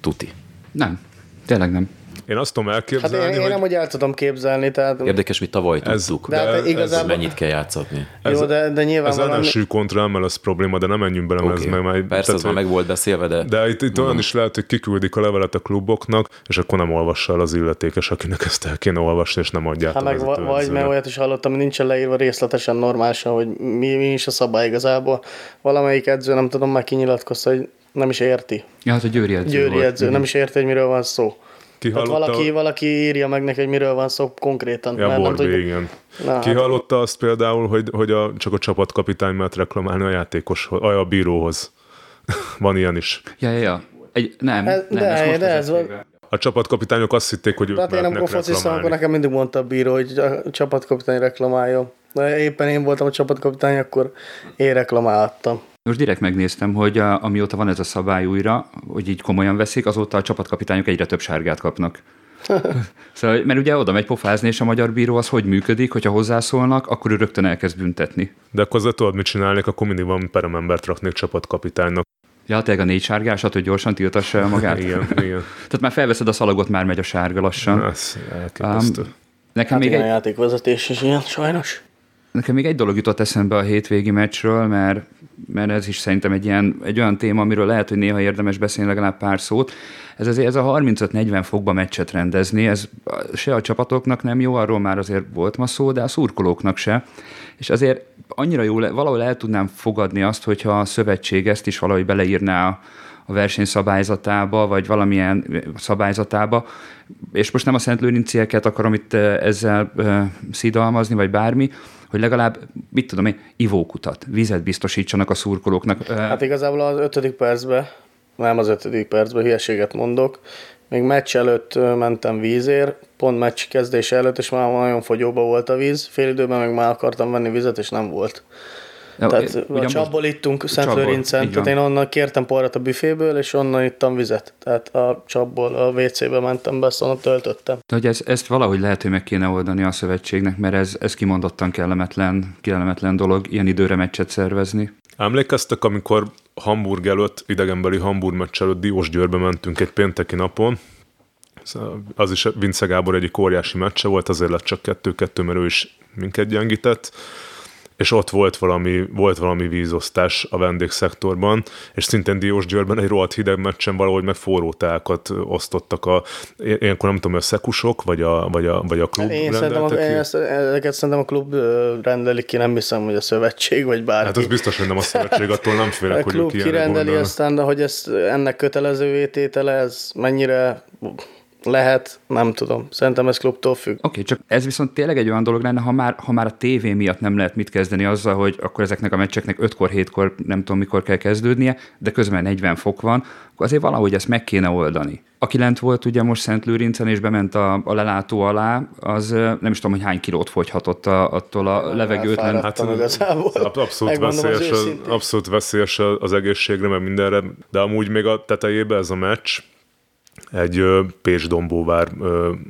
Tuti. Nem, tényleg nem. Én azt tudom Hát elképzelni, én, én hogy nem, hogy el tudom képzelni, tehát Érdekes, mi tavaly Ez- tudtuk. de, hát ez- igazából... Mennyit kell játszatni. Jó, de, de ez nyilvánvalóan... ellensű kontra MLS probléma, de nem menjünk bele, okay. ez meg már... Persze, az már hogy- meg volt beszélve, de, De itt, itt olyan is lehet, hogy kiküldik a levelet a kluboknak, és akkor nem olvassa el az illetékes, akinek ezt el kéne olvasni, és nem adják Hát meg va- vagy, vezetőedzőnek. mert olyat is hallottam, hogy nincsen leírva részletesen, normálisan, hogy mi, mi is a szabály igazából. Valamelyik edző, nem tudom, már kinyilatkozta, hogy nem is érti. Ja, hát a Győri edző Győri volt. edző, nem is érti, hogy miről van szó. Ki Tehát hallotta, valaki, valaki írja meg neki, hogy miről van szó konkrétan. Ja, mert nem Borbé, tudja- igen. Na, Ki hát- hallotta azt például, hogy, hogy a, csak a csapatkapitány mert reklamálni a játékoshoz, a bíróhoz. Van ilyen is. Ja, ja, ja. Egy, nem, Ez- nem, de- most de ez van-. A csapatkapitányok azt hitték, hogy ők Tehát én mehetnek amikor fociztam, akkor nekem mindig mondta a bíró, hogy a csapatkapitány reklamáljon. Éppen én voltam a csapatkapitány, akkor én reklamáltam. Most direkt megnéztem, hogy a, amióta van ez a szabály újra, hogy így komolyan veszik, azóta a csapatkapitányok egyre több sárgát kapnak. szóval, mert ugye oda megy pofázni, és a magyar bíró az hogy működik, hogyha hozzászólnak, akkor ő rögtön elkezd büntetni. De akkor azért tudod, mit csinálnék, akkor mindig van peremembert raknék csapatkapitánynak. Ja, tényleg a négy sárgásat, hogy gyorsan tiltassa el magát. Igen, igen. Tehát már felveszed a szalagot, már megy a sárga lassan. Ez elképesztő. Um, nekem, Hát még egy, játékvezetés is ilyen, sajnos. Nekem még egy dolog jutott eszembe a hétvégi meccsről, mert, mert ez is szerintem egy, ilyen, egy olyan téma, amiről lehet, hogy néha érdemes beszélni legalább pár szót. Ez, azért, ez a 35-40 fokba meccset rendezni, ez se a csapatoknak nem jó, arról már azért volt ma szó, de a szurkolóknak se. És azért annyira jó, valahol el tudnám fogadni azt, hogyha a szövetség ezt is valahogy beleírná a, a verseny szabályzatába, vagy valamilyen szabályzatába, és most nem a Szent Lőrincieket akarom itt ezzel szidalmazni, vagy bármi, hogy legalább, mit tudom én, ivókutat, vizet biztosítsanak a szurkolóknak. Hát igazából az ötödik percben, nem az ötödik percben, hülyeséget mondok, még meccs előtt mentem vízért, pont meccs kezdése előtt, és már nagyon fogyóba volt a víz, fél időben meg már akartam venni vizet, és nem volt. Ja, Tehát ugyan a csapból ittunk Szent Lőrincen, tehát én onnan kértem porrat a büféből, és onnan ittam vizet. Tehát a csapból a WC-be mentem be, azt onnan töltöttem. De hogy ez, ezt valahogy lehet, hogy meg kéne oldani a szövetségnek, mert ez, ez kimondottan kellemetlen, kellemetlen dolog, ilyen időre meccset szervezni. Emlékeztek, amikor Hamburg előtt, idegenbeli Hamburg meccs előtt Diós Győrbe mentünk egy pénteki napon, Szóval az is Vince Gábor egyik óriási meccse volt, azért lett csak kettő-kettő, mert ő is minket gyengített, és ott volt valami, volt valami vízosztás a vendégszektorban, és szintén Diós Győrben egy rohadt hideg meccsen valahogy meg forró osztottak a, ilyenkor nem tudom, a szekusok, vagy a, vagy a, vagy a klub Én szerintem, a, én ezt, ezeket szerintem a klub ö, rendeli ki, nem hiszem, hogy a szövetség, vagy bárki. Hát az biztos, hogy nem a szövetség, attól nem a félek, hogy klub ők ilyenre kirendeli, aztán, de hogy ezt ennek kötelező tétele, ez mennyire lehet, nem tudom. Szerintem ez klubtól függ. Oké, okay, csak ez viszont tényleg egy olyan dolog lenne, ha már, ha már a tévé miatt nem lehet mit kezdeni azzal, hogy akkor ezeknek a meccseknek 5-kor, 7-kor, nem tudom mikor kell kezdődnie, de közben 40 fok van, akkor azért valahogy ezt meg kéne oldani. Aki lent volt ugye most Szent Lőrincen és bement a, a lelátó alá, az nem is tudom, hogy hány kilót fogyhatott a, attól a levegőtlen. Hát, abszolút veszélyes, az, abszolút veszélyes az egészségre, meg mindenre, de amúgy még a tetejében ez a meccs, egy Pécs Dombóvár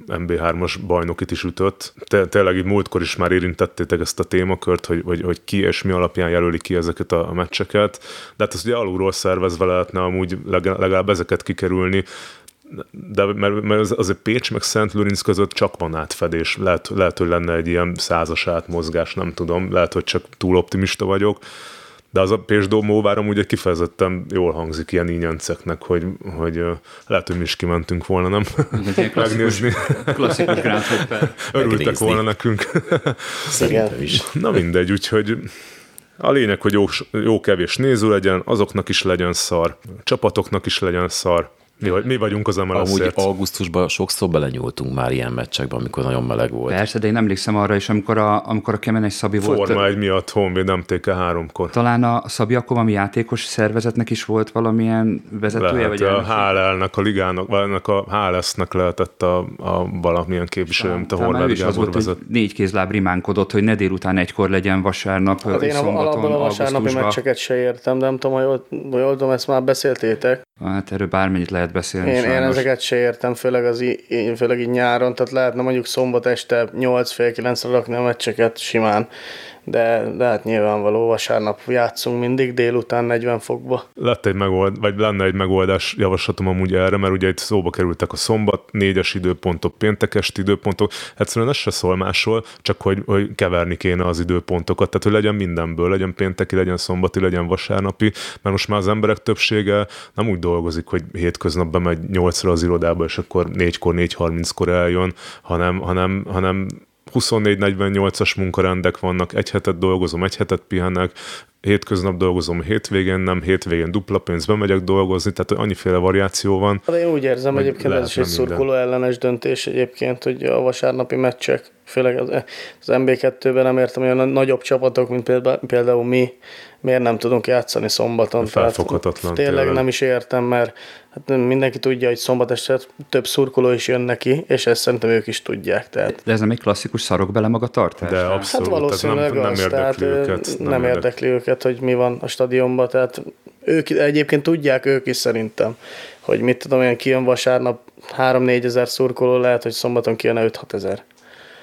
MB3-as bajnokit is ütött. Te, tényleg itt múltkor is már érintettétek ezt a témakört, hogy, hogy, hogy ki és mi alapján jelöli ki ezeket a, a meccseket, de hát ezt ugye alulról szervezve lehetne amúgy legalább ezeket kikerülni, de mert, mert az, azért Pécs meg Szent Lőrinc között csak van átfedés. Lehet, lehet, hogy lenne egy ilyen százas átmozgás, nem tudom, lehet, hogy csak túl optimista vagyok, de az a Pésdó Móvár amúgy kifejezetten jól hangzik ilyen ínyenceknek, hogy, hogy lehet, hogy mi is kimentünk volna, nem? Megnézni. Klasszikus Grand Örültek volna nekünk. Szerintem is. Na mindegy, úgyhogy a lényeg, hogy jó, jó kevés néző legyen, azoknak is legyen szar, csapatoknak is legyen szar, mi, mi vagyunk az mls Amúgy augusztusban sokszor belenyúltunk már ilyen meccsekben, amikor nagyon meleg volt. Persze, de én emlékszem arra is, amikor a, amikor a Kemenes Szabi Forma volt. Forma egy miatt Honvéd nem téke háromkor. Talán a Szabi akkor valami játékos szervezetnek is volt valamilyen vezetője? Lehet, vagy a HLL-nek, a ligának, vagy ennek a HLS-nek lehetett a, a valamilyen képviselő, mint a Horváth volt, vezet. Hogy négy kézláb rimánkodott, hogy ne délután egykor legyen vasárnap, hát én alapból a vasárnapi meccseket se értem, de nem tudom, hogy jól tudom, ezt már beszéltétek. Hát erről bármennyit lehet beszélni. Én, én ezeket se értem, főleg, az, főleg így nyáron, tehát lehetne mondjuk szombat este 8 fél 9 rakni a meccseket simán de, de hát nyilvánvaló vasárnap játszunk mindig délután 40 fokba. Lett egy megold, vagy lenne egy megoldás javaslatom amúgy erre, mert ugye itt szóba kerültek a szombat, négyes időpontok, péntekes időpontok, egyszerűen ez se szól másról, csak hogy, hogy keverni kéne az időpontokat, tehát hogy legyen mindenből, legyen pénteki, legyen szombati, legyen vasárnapi, mert most már az emberek többsége nem úgy dolgozik, hogy hétköznap bemegy 8-ra az irodába, és akkor 4-kor, 4.30-kor eljön, hanem, hanem, hanem 24-48-as munkarendek vannak, egy hetet dolgozom, egy hetet pihenek, hétköznap dolgozom, hétvégén nem, hétvégén dupla pénzbe megyek dolgozni, tehát annyiféle variáció van. De én úgy érzem egyébként, ez is egy szurkoló ellenes döntés egyébként, hogy a vasárnapi meccsek, főleg az, az MB2-ben nem értem, hogy a nagyobb csapatok, mint például, például mi, miért nem tudunk játszani szombaton. Felfoghatatlan. Tényleg, tényleg nem is értem, mert hát mindenki tudja, hogy szombat este több szurkoló is jön neki, és ezt szerintem ők is tudják. Tehát. De ez nem egy klasszikus szarok bele magatartás? De abszolút, hát valószínűleg nem, nem az, érdekli tehát őket. Nem, nem érdekli őket, hogy mi van a stadionban, tehát ők egyébként tudják ők is szerintem, hogy mit tudom, olyan kijön vasárnap 3-4 ezer szurkoló, lehet, hogy szombaton kijön 5-6 ezer.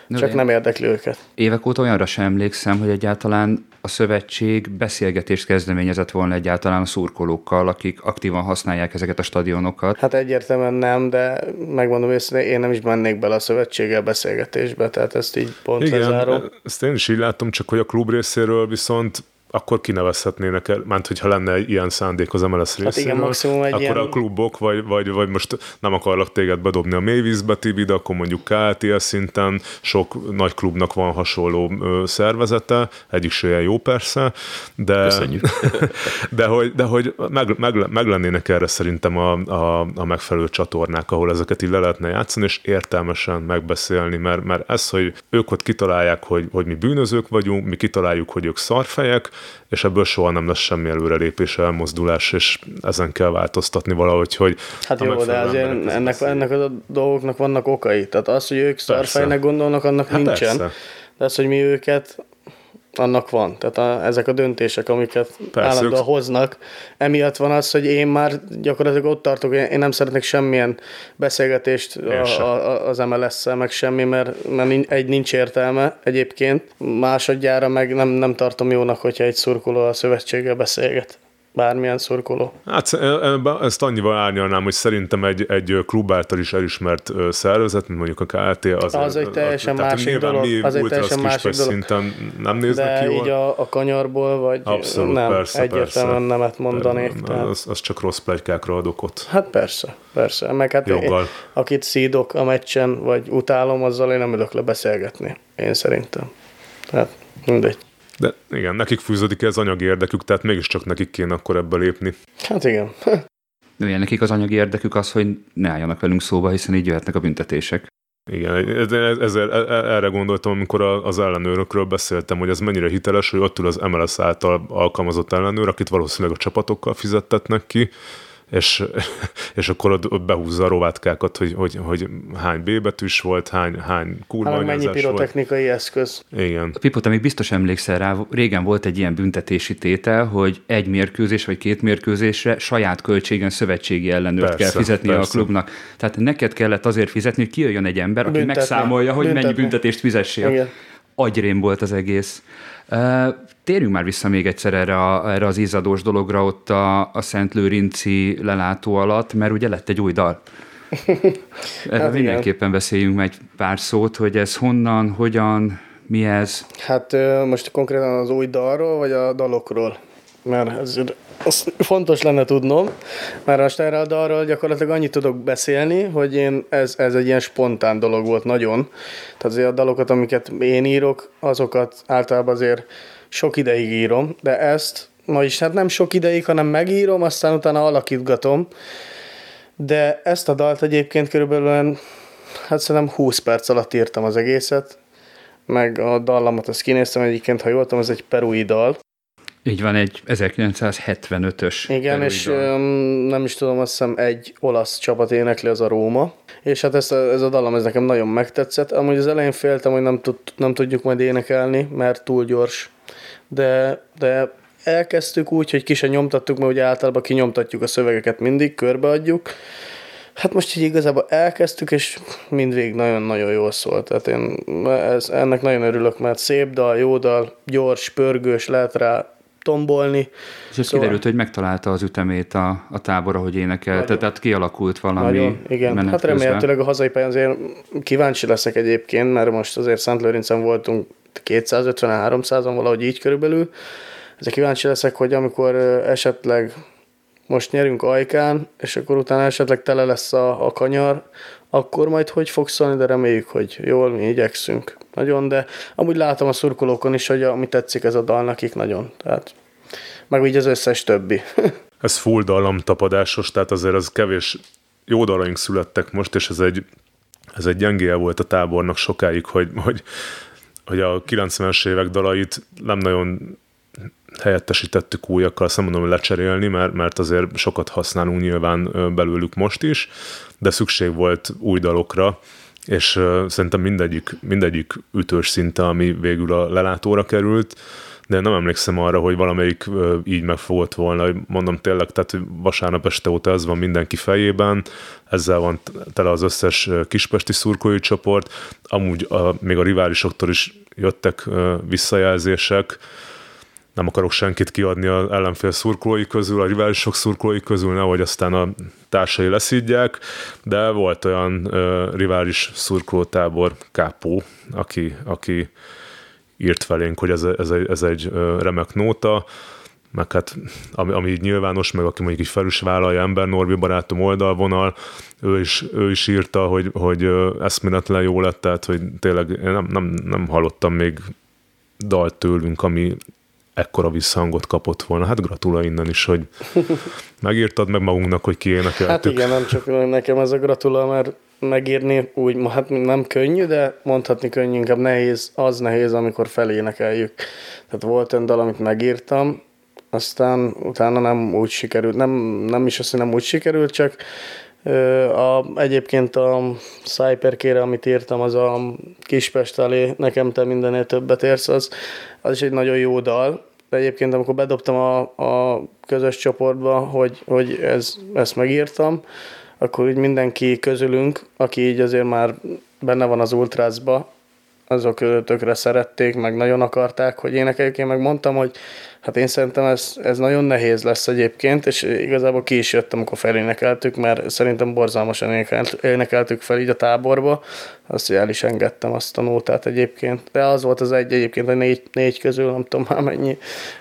Csak nem érdekli őket. Évek óta olyanra sem emlékszem, hogy egyáltalán a szövetség beszélgetést kezdeményezett volna egyáltalán a szurkolókkal, akik aktívan használják ezeket a stadionokat. Hát egyértelműen nem, de megmondom őszintén, én nem is mennék bele a szövetséggel beszélgetésbe, tehát ezt így pont Igen, lezárom. ezt én is így látom, csak hogy a klub részéről viszont akkor kinevezhetnének el, mert hogyha lenne ilyen szándék az MLS részéről, hát igen, maximum egy akkor ilyen... a klubok, vagy, vagy, vagy most nem akarlak téged bedobni a mélyvízbe, Tibi, de akkor mondjuk KLTS szinten sok nagy klubnak van hasonló ö, szervezete, egyik se ilyen jó persze, de, de hogy, de hogy meg, meg, meg lennének erre szerintem a, a, a megfelelő csatornák, ahol ezeket így le lehetne játszani, és értelmesen megbeszélni, mert, mert ez, hogy ők ott kitalálják, hogy, hogy mi bűnözők vagyunk, mi kitaláljuk, hogy ők szarfejek, és ebből soha nem lesz semmi előrelépés, elmozdulás, és ezen kell változtatni valahogy, hogy... Hát jó, de azért ennek, ennek a dolgoknak vannak okai. Tehát az, hogy ők szarfejnek gondolnak, annak hát nincsen. Persze. De az, hogy mi őket annak van. Tehát a, ezek a döntések, amiket Persze, állandóan ők... hoznak, emiatt van az, hogy én már gyakorlatilag ott tartok, én nem szeretnék semmilyen beszélgetést a, a, az MLS-szel, meg semmi, mert, mert egy nincs értelme egyébként. Másodjára meg nem, nem tartom jónak, hogyha egy szurkoló a szövetséggel beszélget bármilyen szurkoló. Hát ezt annyival árnyalnám, hogy szerintem egy, egy klub által is elismert szervezet, mint mondjuk a KLT, az, az egy teljesen a, másik dolog. Mi az egy teljesen másik dolog. szinten nem néznek De ki így a, a kanyarból, vagy Abszolút, nem, persze, egyértelműen persze. nemet mondanék. De, tehát. az, az, csak rossz plegykákra adok ott. Hát persze, persze. Meg hát Joggal. Én, akit szídok a meccsen, vagy utálom, azzal én nem ülök le beszélgetni. Én szerintem. Tehát mindegy. De igen, nekik fűződik ez anyagi érdekük, tehát mégiscsak nekik kéne akkor ebből lépni. Hát igen. Ugye nekik az anyagi érdekük az, hogy ne álljanak velünk szóba, hiszen így jöhetnek a büntetések. Igen, ezért e- e- erre gondoltam, amikor az ellenőrökről beszéltem, hogy ez mennyire hiteles, hogy ott ül az MLS által alkalmazott ellenőr, akit valószínűleg a csapatokkal fizettetnek ki, és, és akkor ott, ott behúzza a rovátkákat, hogy, hogy, hogy hány B betűs volt, hány, hány kurva hát, mennyi pirotechnikai volt. eszköz. Igen. Pipot, te még biztos emlékszel rá, régen volt egy ilyen büntetési tétel, hogy egy mérkőzés vagy két mérkőzésre saját költségen szövetségi ellenőrt persze, kell fizetni persze. a klubnak. Tehát neked kellett azért fizetni, hogy kijöjjön egy ember, aki Büntetni. megszámolja, hogy Büntetni. mennyi büntetést fizessél. Igen. Agyrém volt az egész. Térjünk már vissza még egyszer erre, a, erre az izzadós dologra ott a, a Szent Lőrinci lelátó alatt, mert ugye lett egy új dal. Erre hát mindenképpen beszéljünk meg egy pár szót, hogy ez honnan, hogyan, mi ez? Hát most konkrétan az új dalról, vagy a dalokról? Mert ez, az fontos lenne tudnom, mert most erre a dalról gyakorlatilag annyit tudok beszélni, hogy én, ez, ez egy ilyen spontán dolog volt nagyon. Tehát azért a dalokat, amiket én írok, azokat általában azért sok ideig írom, de ezt, ma is hát nem sok ideig, hanem megírom, aztán utána alakítgatom. De ezt a dalt egyébként körülbelül hát szerintem 20 perc alatt írtam az egészet, meg a dallamot azt kinéztem egyébként, ha jól tudom, ez egy perui dal. Így van, egy 1975-ös. Igen, és um, nem is tudom, azt hiszem egy olasz csapat énekli, az a Róma. És hát ez a, ez a dallam, ez nekem nagyon megtetszett. Amúgy az elején féltem, hogy nem, tud, nem tudjuk majd énekelni, mert túl gyors. De, de elkezdtük úgy, hogy ki se nyomtattuk, mert ugye általában kinyomtatjuk a szövegeket mindig, körbeadjuk. Hát most így igazából elkezdtük, és mindvégig nagyon-nagyon jól szólt. Tehát én ez, ennek nagyon örülök, mert szép dal, jó dal, gyors, pörgős, lehet rá tombolni. És ez szóval... kiderült, hogy megtalálta az ütemét a, a tábor, ahogy énekelte, tehát kialakult valami Nagyon, igen. Hát remélhetőleg a hazai pályán azért kíváncsi leszek egyébként, mert most azért Szent Lőrincen voltunk 250-300-an, valahogy így körülbelül. Ezek kíváncsi leszek, hogy amikor esetleg most nyerünk ajkán, és akkor utána esetleg tele lesz a, a kanyar, akkor majd hogy fog szólni, de reméljük, hogy jól mi igyekszünk nagyon, de amúgy látom a szurkolókon is, hogy ami tetszik ez a dal nekik nagyon, tehát meg úgy az összes többi. ez full dallam tapadásos, tehát azért az kevés jó dalaink születtek most, és ez egy, ez egy gyengéje volt a tábornak sokáig, hogy, hogy, hogy a 90-es évek dalait nem nagyon helyettesítettük újakkal, azt nem mondom, hogy lecserélni, mert, mert azért sokat használunk nyilván belőlük most is, de szükség volt új dalokra, és szerintem mindegyik, mindegyik ütős szinte, ami végül a lelátóra került, de nem emlékszem arra, hogy valamelyik így megfogott volna, hogy mondom tényleg, tehát vasárnap este óta ez van mindenki fejében, ezzel van tele az összes kispesti szurkolói csoport, amúgy a, még a riválisoktól is jöttek visszajelzések, nem akarok senkit kiadni az ellenfél szurkolói közül, a riválisok szurkolói közül, nehogy aztán a társai leszídják, de volt olyan uh, rivális szurkolótábor, Kápó, aki, aki írt felénk, hogy ez, ez, egy, ez egy remek nóta, meg hát ami, ami így nyilvános, meg aki mondjuk így fel is vállalja, Ember Norbi barátom oldalvonal, ő is, ő is írta, hogy, hogy eszméletlen jó lett, tehát hogy tényleg én nem, nem, nem hallottam még dalt tőlünk, ami ekkora visszhangot kapott volna. Hát gratula innen is, hogy megírtad meg magunknak, hogy kiénekeltük. Hát igen, nem csak nekem ez a gratula, mert megírni úgy, hát nem könnyű, de mondhatni könnyű, inkább nehéz, az nehéz, amikor felénekeljük. Tehát volt egy dal, amit megírtam, aztán utána nem úgy sikerült, nem, nem is azt, hogy nem úgy sikerült, csak a, egyébként a Cyperkére, amit írtam, az a Kispest elé, nekem te mindennél többet érsz, az, az is egy nagyon jó dal. De egyébként, amikor bedobtam a, a közös csoportba, hogy, hogy ez, ezt megírtam, akkor így mindenki közülünk, aki így azért már benne van az ultrászba, azok tökre szerették, meg nagyon akarták, hogy énekeljük. Én meg mondtam, hogy hát én szerintem ez, ez nagyon nehéz lesz egyébként, és igazából ki is jöttem, amikor felénekeltük, mert szerintem borzalmasan énekelt, énekeltük fel így a táborba, azt el is engedtem azt a nótát egyébként. De az volt az egy egyébként, a négy, négy közül, nem tudom már mennyi,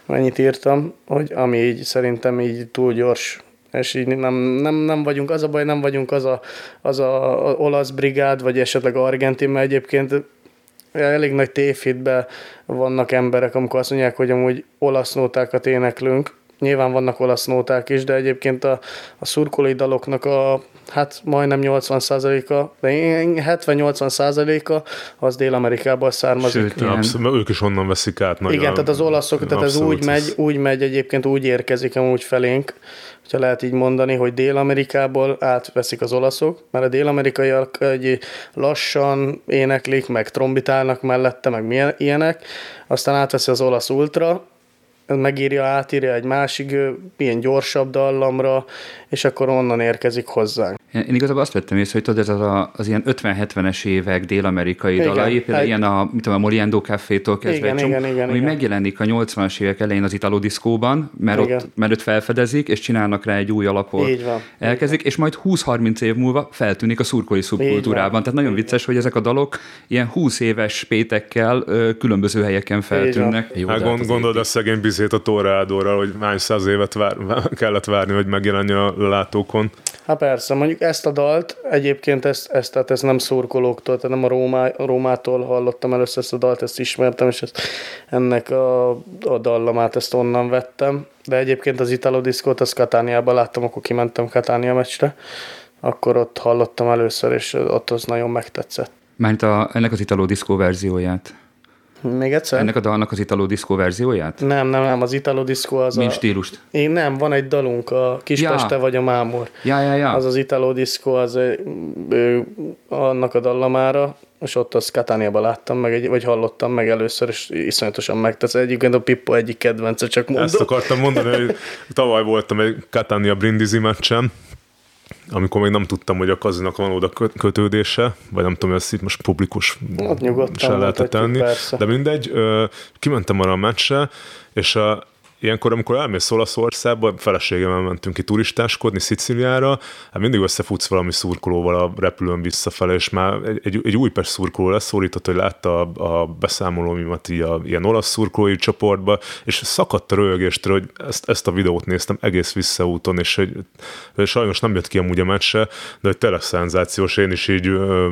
mennyit írtam, hogy ami így szerintem így túl gyors és így nem, nem, nem vagyunk, az a baj, nem vagyunk az a, az a olasz brigád, vagy esetleg argentin, mert egyébként elég nagy tévhitben vannak emberek, amikor azt mondják, hogy amúgy olasz nótákat éneklünk, nyilván vannak olasz nóták is, de egyébként a, a szurkolói daloknak a hát majdnem 80%-a, de 70-80%-a az Dél-Amerikából származik. Sőt, ilyen- Abszolút, ők is onnan veszik át. Nagy Igen, a- tehát az olaszok, tehát ez úgy megy, úgy megy egyébként, úgy érkezik amúgy felénk, hogyha lehet így mondani, hogy Dél-Amerikából átveszik az olaszok, mert a dél-amerikaiak egy lassan éneklik, meg trombitálnak mellette, meg milyen, ilyenek, aztán átveszi az olasz ultra, megírja, átírja egy másik ilyen gyorsabb dallamra, és akkor onnan érkezik hozzánk. Én igazából azt vettem észre, hogy tudod, ez az, a, az ilyen 50-70-es évek dél-amerikai Igen, dalai, például egy- ilyen a, mit tudom, a Moliendo Café-tól kezdve, Igen, csomó, igen, igen, ami igen. megjelenik a 80-as évek elején az Italo diszkóban, mert Igen. ott, mert ott felfedezik, és csinálnak rá egy új alapot. Így van. Elkezdik, és majd 20-30 év múlva feltűnik a szurkolói szubkultúrában. Tehát nagyon vicces, hogy ezek a dalok ilyen 20 éves pétekkel ö, különböző helyeken feltűnnek. Jó, Hát gond, hát gondolod a szegény bizét a Torrádóra, hogy hány száz évet vár, kellett várni, hogy megjelenjen a látókon. Hát persze, mondjuk ezt a dalt, egyébként ezt, ezt, tehát ezt nem szurkolóktól, tehát nem a Rómá, Rómától hallottam először ezt a dalt, ezt ismertem, és ezt, ennek a, a dallamát ezt onnan vettem. De egyébként az Italo Diszkót, az Katániában láttam, akkor kimentem Katánia meccsre, akkor ott hallottam először, és ott az nagyon megtetszett. Mármint a, ennek az Italo diszkó verzióját. Még egyszer? Ennek a dalnak az Italo diszkó verzióját? Nem, nem, nem, az Italo Disco az Mint a... stílust. Én nem, van egy dalunk, a Kispeste Ja. vagy a Mámor. Ja, ja, ja. Az az Italo Disco, az ö, annak a dallamára, és ott azt Katániában láttam meg, egy, vagy hallottam meg először, és iszonyatosan megtetszett. Egyébként a Pippo egyik kedvence, csak mondom. Ezt akartam mondani, hogy tavaly voltam egy Catania Brindisi meccsen, amikor még nem tudtam, hogy a kazinak van oda kö- kötődése, vagy nem tudom, ezt itt most publikus Hát se lehet tenni. persze. De mindegy, kimentem arra a meccsre, és a, ilyenkor, amikor elmész Olaszországba, feleségemmel mentünk ki turistáskodni Sziciliára, hát mindig összefutsz valami szurkolóval a repülőn visszafele, és már egy, egy, egy Újpest szurkoló leszólított, hogy látta a, a beszámolóimat így a ilyen olasz szurkolói csoportba, és szakadt a röhögéstől, hogy ezt, ezt a videót néztem egész visszaúton, és hogy, sajnos nem jött ki amúgy a meccse, de hogy tényleg szenzációs, én is így ö,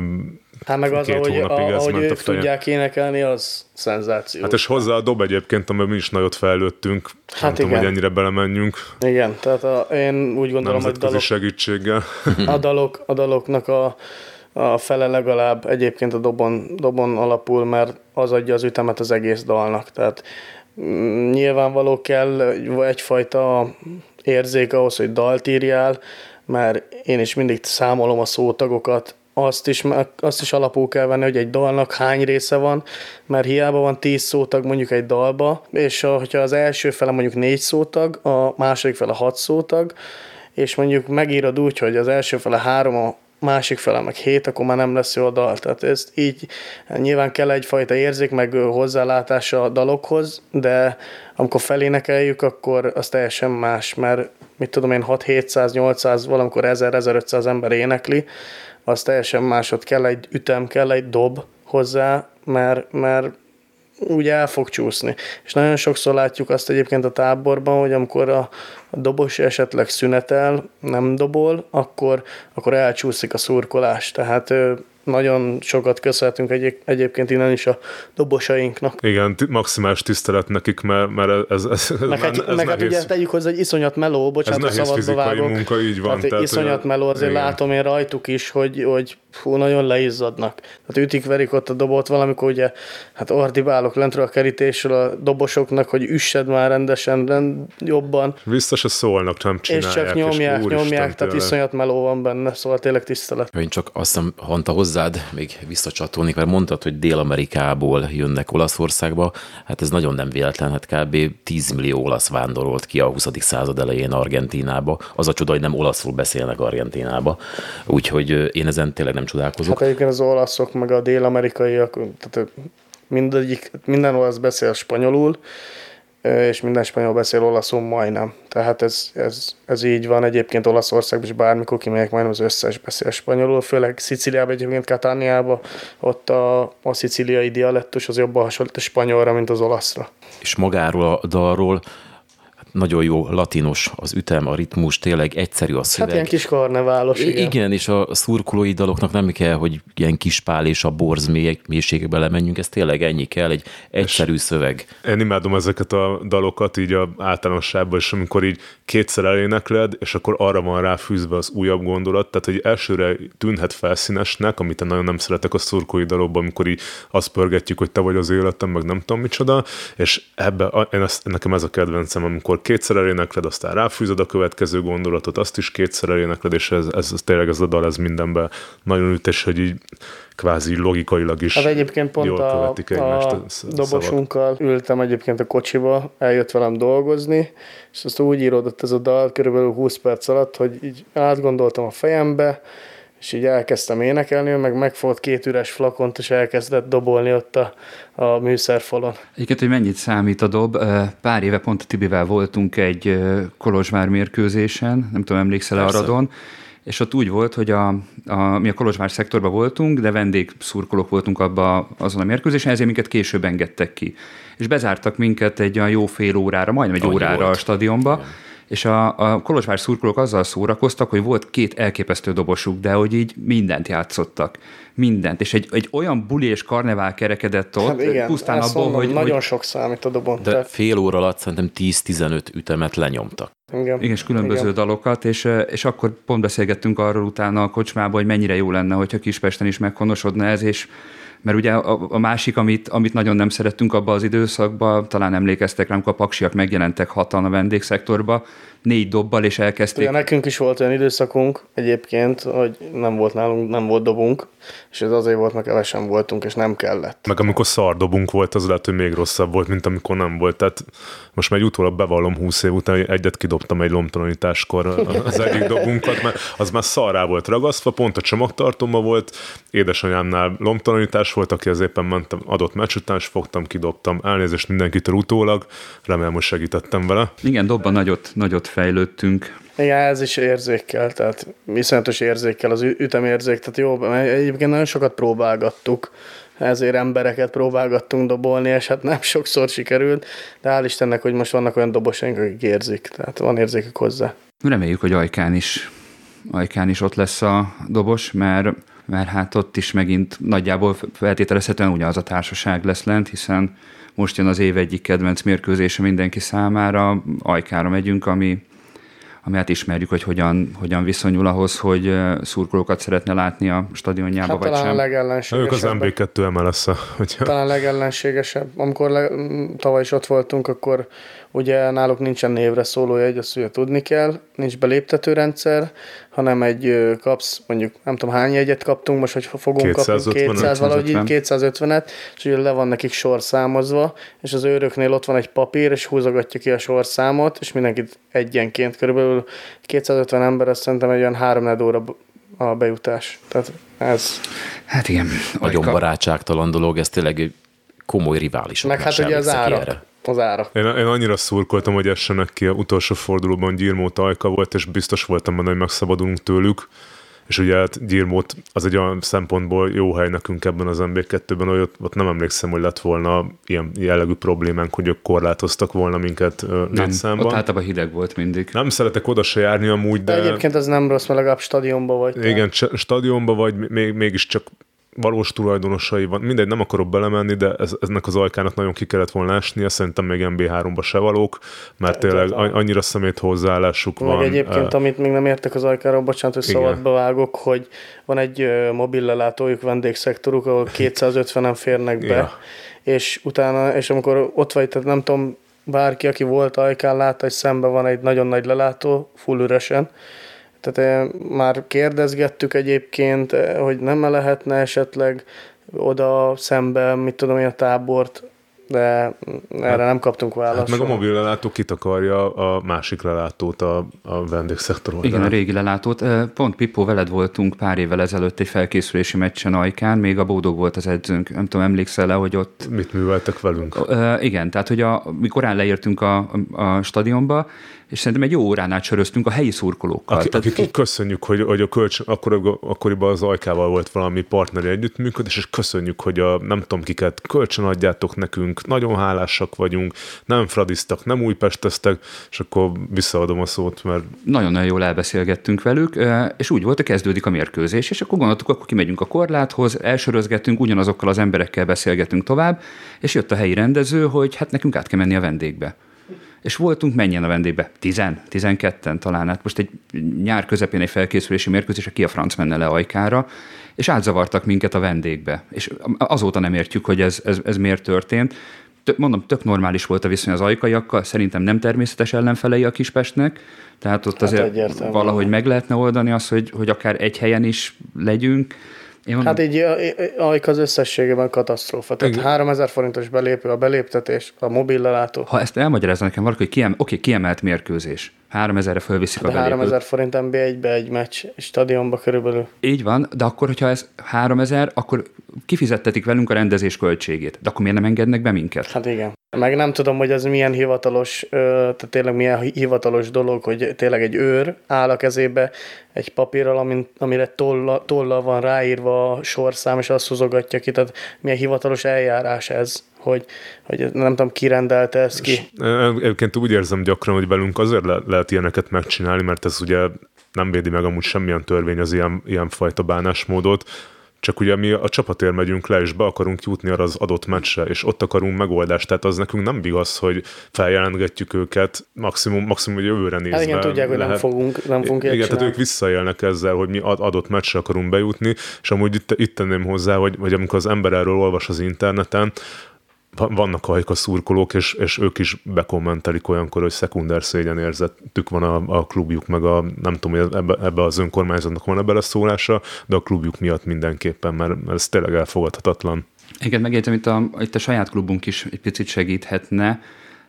Hát meg az, ahogy, ez ahogy ment a ők fejem. tudják énekelni, az szenzáció. Hát és hozzá a dob egyébként, amiben mi is nagyot fejlődtünk. Hát nem Hát tudom, igen. hogy ennyire belemenjünk Igen, tehát a, én úgy gondolom, hogy dalok, segítséggel. a, dalok, a daloknak a, a fele legalább egyébként a dobon, dobon alapul, mert az adja az ütemet az egész dalnak. Tehát mm, nyilvánvaló kell egyfajta érzék ahhoz, hogy dalt írjál, mert én is mindig számolom a szótagokat, azt is, azt is alapul kell venni, hogy egy dalnak hány része van, mert hiába van tíz szótag mondjuk egy dalba, és a, hogyha az első fele mondjuk négy szótag, a második fele hat szótag, és mondjuk megírod úgy, hogy az első fele három, a másik fele meg hét, akkor már nem lesz jó a dal. Tehát ezt így nyilván kell egyfajta érzék, meg hozzálátás a dalokhoz, de amikor felénekeljük, akkor az teljesen más, mert mit tudom én, 6-700-800, valamikor 1000-1500 ember énekli, az teljesen más, kell egy ütem, kell egy dob hozzá, mert, mert úgy el fog csúszni. És nagyon sokszor látjuk azt egyébként a táborban, hogy amikor a, dobos esetleg szünetel, nem dobol, akkor, akkor elcsúszik a szurkolás. Tehát nagyon sokat köszönhetünk egy, egyébként innen is a dobosainknak. Igen, maximális tisztelet nekik, mert, mert ez, ez, ez, Meg, hát, ez meg hát nehéz. ugye tegyük hozzá egy iszonyat meló, bocsánat, Ez a szabadba vágok. munka, így van, Tehát, tehát, iszonyat meló, azért igen. látom én rajtuk is, hogy, hogy fú, nagyon leizzadnak. Tehát ütik, verik ott a dobot valamikor, ugye, hát ordibálok lentről a kerítésről a dobosoknak, hogy üssed már rendesen, rend, jobban, Vissza se szólnak, nem és csinálják. csak nyomják, úristen, nyomják, tehát tényleg. iszonyat meló van benne, szóval tényleg tisztelet. Én csak azt hiszem, Hanta, hozzád még visszacsatolnék, mert mondtad, hogy Dél-Amerikából jönnek Olaszországba. Hát ez nagyon nem véletlen, hát kb. 10 millió olasz vándorolt ki a 20. század elején Argentinába. Az a csoda, hogy nem olaszul beszélnek Argentinába. Úgyhogy én ezen tényleg nem csodálkozok. Hát egyébként az olaszok, meg a dél-amerikaiak, tehát mindegyik, minden olasz beszél spanyolul, és minden spanyol beszél olaszul majdnem. Tehát ez, ez, ez így van. Egyébként Olaszországban is bármikor kimegyek, majdnem az összes beszél spanyolul, főleg Sziciliában, egyébként Katániában, ott a, a szicíliai dialektus az jobban hasonlít a spanyolra, mint az olaszra. És magáról a dalról, nagyon jó latinos az ütem, a ritmus, tényleg egyszerű a szöveg. Hát ilyen kis karneválos, igen. Igen, és a szurkolói daloknak nem kell, hogy ilyen kispál és a borz mélységekbe lemenjünk, ez tényleg ennyi kell, egy egyszerű szöveg. Én imádom ezeket a dalokat így a általánosságban, és amikor így kétszer elénekled, és akkor arra van ráfűzve az újabb gondolat, tehát hogy elsőre tűnhet felszínesnek, amit én nagyon nem szeretek a szurkolói dalokban, amikor így azt pörgetjük, hogy te vagy az életem, meg nem tudom micsoda, és ebbe, én ezt, nekem ez a kedvencem, amikor kétszer elénekled, aztán ráfűzöd a következő gondolatot, azt is kétszer elénekled, és ez, ez, ez tényleg ez a dal, ez mindenben nagyon ütés, hogy így kvázi logikailag is Hát egyébként pont jól a, követik egymást a szavak. dobosunkkal ültem egyébként a kocsiba, eljött velem dolgozni, és azt úgy íródott ez a dal körülbelül 20 perc alatt, hogy így átgondoltam a fejembe, és így elkezdtem énekelni, ő meg megfogott két üres flakont, és elkezdett dobolni ott a, a műszerfalon. Egyébként, hogy mennyit számít a dob, pár éve pont a Tibivel voltunk egy Kolozsvár mérkőzésen, nem tudom, emlékszel a Persze. Aradon, és ott úgy volt, hogy a, a, mi a Kolozsvár szektorban voltunk, de vendégszurkolók voltunk abba azon a mérkőzésen, ezért minket később engedtek ki. És bezártak minket egy olyan jó fél órára, majdnem egy Annyi órára volt. a stadionba, és a, a Kolozsvár szurkolók azzal szórakoztak, hogy volt két elképesztő dobosuk, de hogy így mindent játszottak. Mindent. És egy, egy olyan buli és karnevál kerekedett ott, Hát igen, pusztán abból, mondom, hogy, nagyon hogy sok számít a dobon. De tehát, fél óra alatt szerintem 10-15 ütemet lenyomtak. igen, igen, és különböző igen. dalokat, és, eh, és akkor pont beszélgettünk arról utána a kocsmában, hogy mennyire jó lenne, hogyha Kispesten is meghonosodna ez, és mert ugye a, a másik, amit, amit nagyon nem szerettünk abban az időszakban, talán emlékeztek rá, amikor a paksiak megjelentek hatan a vendégszektorba, négy dobbal, és elkezdték. Ugye nekünk is volt olyan időszakunk egyébként, hogy nem volt nálunk, nem volt dobunk, és ez azért volt, mert kevesen voltunk, és nem kellett. Meg amikor szardobunk volt, az lehet, hogy még rosszabb volt, mint amikor nem volt. Tehát most már egy utólag bevallom 20 év után, hogy egyet kidobtam egy lomtalanításkor az egyik dobunkat, mert az már szarrá volt ragasztva, pont a csomagtartóma volt, édesanyámnál lomtalanítás volt, aki az éppen mentem, adott meccs után, és fogtam, kidobtam. Elnézést mindenkitől utólag, remélem, hogy segítettem vele. Igen, dobban nagyot, nagyot fejlődtünk. Igen, ez is érzékkel, tehát iszonyatos érzékkel, az ütemérzék, tehát jó, mert egyébként nagyon sokat próbálgattuk, ezért embereket próbálgattunk dobolni, és hát nem sokszor sikerült, de hál' Istennek, hogy most vannak olyan dobosaink, akik érzik, tehát van érzékük hozzá. Reméljük, hogy Ajkán is, Ajkán is ott lesz a dobos, mert, mert hát ott is megint nagyjából feltételezhetően ugyanaz a társaság lesz lent, hiszen most jön az év egyik kedvenc mérkőzése mindenki számára, Ajkára megyünk, ami, ami hát ismerjük, hogy hogyan, hogyan viszonyul ahhoz, hogy szurkolókat szeretne látni a stadionjába, Hát vagy talán a sem. Ők az legellenségesebb. MB2 MLS-a, hogyha Talán legellenségesebb. Amikor le, tavaly is ott voltunk, akkor ugye náluk nincsen névre szóló jegy, azt ugye tudni kell, nincs beléptető rendszer, hanem egy kapsz, mondjuk nem tudom hány jegyet kaptunk, most hogy fogunk kapni 250-et, 200 valahogy így 250. 250-et, és ugye le van nekik sorszámozva, és az őröknél ott van egy papír, és húzogatja ki a sorszámot, és mindenkit egyenként körülbelül 250 ember, azt szerintem egy olyan 3 óra a bejutás. Tehát ez Hát igen. Nagyon barátságtalan dolog, ez tényleg komoly rivális. meg hát ugye az árak. Az árak. Én, én annyira szurkoltam, hogy essenek ki a utolsó fordulóban Gyirmó Tajka volt, és biztos voltam benne, hogy megszabadulunk tőlük. És ugye hát Gyirmót az egy olyan szempontból jó hely nekünk ebben az MB2-ben, hogy ott, ott nem emlékszem, hogy lett volna ilyen jellegű problémánk, hogy ők korlátoztak volna minket létszámban. ott általában hideg volt mindig. Nem szeretek oda se járni amúgy, De de... egyébként ez nem rossz, mert legalább stadionban vagy. te. Igen, cs- stadionba vagy, még, mégiscsak valós tulajdonosai van. Mindegy, nem akarok belemenni, de ez, eznek az ajkának nagyon ki kellett volna esnie, szerintem még MB3-ba se valók, mert tényleg a- annyira szemét hozzáállásuk Meg van. egyébként, Eh, amit még nem értek az ajkáról, bocsánat, hogy szabadba vágok, hogy van egy ö, mobil lelátójuk, vendégszektoruk, ahol 250-en férnek be, Ja. és utána, és amikor ott vagy, tehát nem tudom, bárki, aki volt ajkán, látta, hogy szemben van egy nagyon nagy lelátó, full üresen, tehát eh, már kérdezgettük egyébként, eh, hogy nem lehetne esetleg oda szembe, mit tudom én, a tábort, de erre nem kaptunk választ. Hát meg a mobil lelátó kitakarja a másik lelátót a, a vendégszektor Igen, a régi lelátót. Ö, Pont Pippo, veled voltunk pár évvel ezelőtt egy felkészülési meccsen Ajkán, még a Bódog volt az edzőnk. Nem tudom, emlékszel le, hogy ott Mit műveltek velünk? Igen, tehát hogy a, mi korán leértünk a, a stadionba, és szerintem egy jó órán át söröztünk a helyi szurkolókkal. Akik, Tehát... akik köszönjük, hogy, hogy a kölcsön, akkor, akkoriban az Ajkával volt valami partneri együttműködés, és köszönjük, hogy a nem tudom kiket kölcsön adjátok nekünk, nagyon hálásak vagyunk, nem fradiztak, nem újpesteztek, és akkor visszaadom a szót, mert... Nagyon-nagyon jól elbeszélgettünk velük, és úgy volt, hogy kezdődik a mérkőzés, és akkor gondoltuk, akkor kimegyünk a korláthoz, elsörözgetünk, ugyanazokkal az emberekkel beszélgetünk tovább, és jött a helyi rendező, hogy hát nekünk át kell menni a vendégbe és voltunk mennyien a vendégbe? Tizen, tizenketten talán. Hát most egy nyár közepén egy felkészülési mérkőzés, ki a franc menne le ajkára, és átzavartak minket a vendégbe. És azóta nem értjük, hogy ez, ez, ez miért történt. Mondom, tök normális volt a viszony az ajkaiakkal, szerintem nem természetes ellenfelei a Kispestnek, tehát ott hát azért valahogy meg lehetne oldani azt, hogy, hogy akár egy helyen is legyünk, én mondom, hát így ajk az összességében katasztrófa. Tehát Igen. 3000 forintos belépő, a beléptetés, a mobil lelátó. Ha ezt elmagyarázza nekem valaki, hogy kiem, oké, kiemelt mérkőzés, 3000-re fölviszik hát a belépőt. 3000 forint NB1-be egy meccs, stadionba körülbelül. Így van, de akkor, hogyha ez 3000, akkor kifizettetik velünk a rendezés költségét. De akkor miért nem engednek be minket? Hát igen. Meg nem tudom, hogy ez milyen hivatalos, tehát tényleg milyen hivatalos dolog, hogy tényleg egy őr áll a kezébe egy papírral, amire tolla, tolla van ráírva a sorszám, és azt húzogatja ki. Tehát milyen hivatalos eljárás ez, hogy, hogy nem tudom, ki rendelte ezt ki. Egyébként úgy érzem gyakran, hogy velünk azért le- lehet ilyeneket megcsinálni, mert ez ugye nem védi meg amúgy semmilyen törvény az ilyen, ilyen fajta bánásmódot, csak ugye mi a csapatért megyünk le, és be akarunk jutni arra az adott meccsre, és ott akarunk megoldást, tehát az nekünk nem igaz, hogy feljelentgetjük őket, maximum, maximum hogy jövőre nézve. Hát igen, tudják, hogy nem fogunk, nem fogunk Igen, tehát ők visszaélnek ezzel, hogy mi adott meccsre akarunk bejutni, és amúgy itt, itt tenném hozzá, hogy, hogy amikor az ember erről olvas az interneten, vannak a szurkolók, és, és ők is bekommentelik olyankor, hogy szekunder szégyen érzetük van a, a klubjuk, meg a, nem tudom, hogy ebbe, ebbe az önkormányzatnak van ebbe szólása, de a klubjuk miatt mindenképpen, mert, mert ez tényleg elfogadhatatlan. Igen, megértem, itt a, itt a saját klubunk is egy picit segíthetne,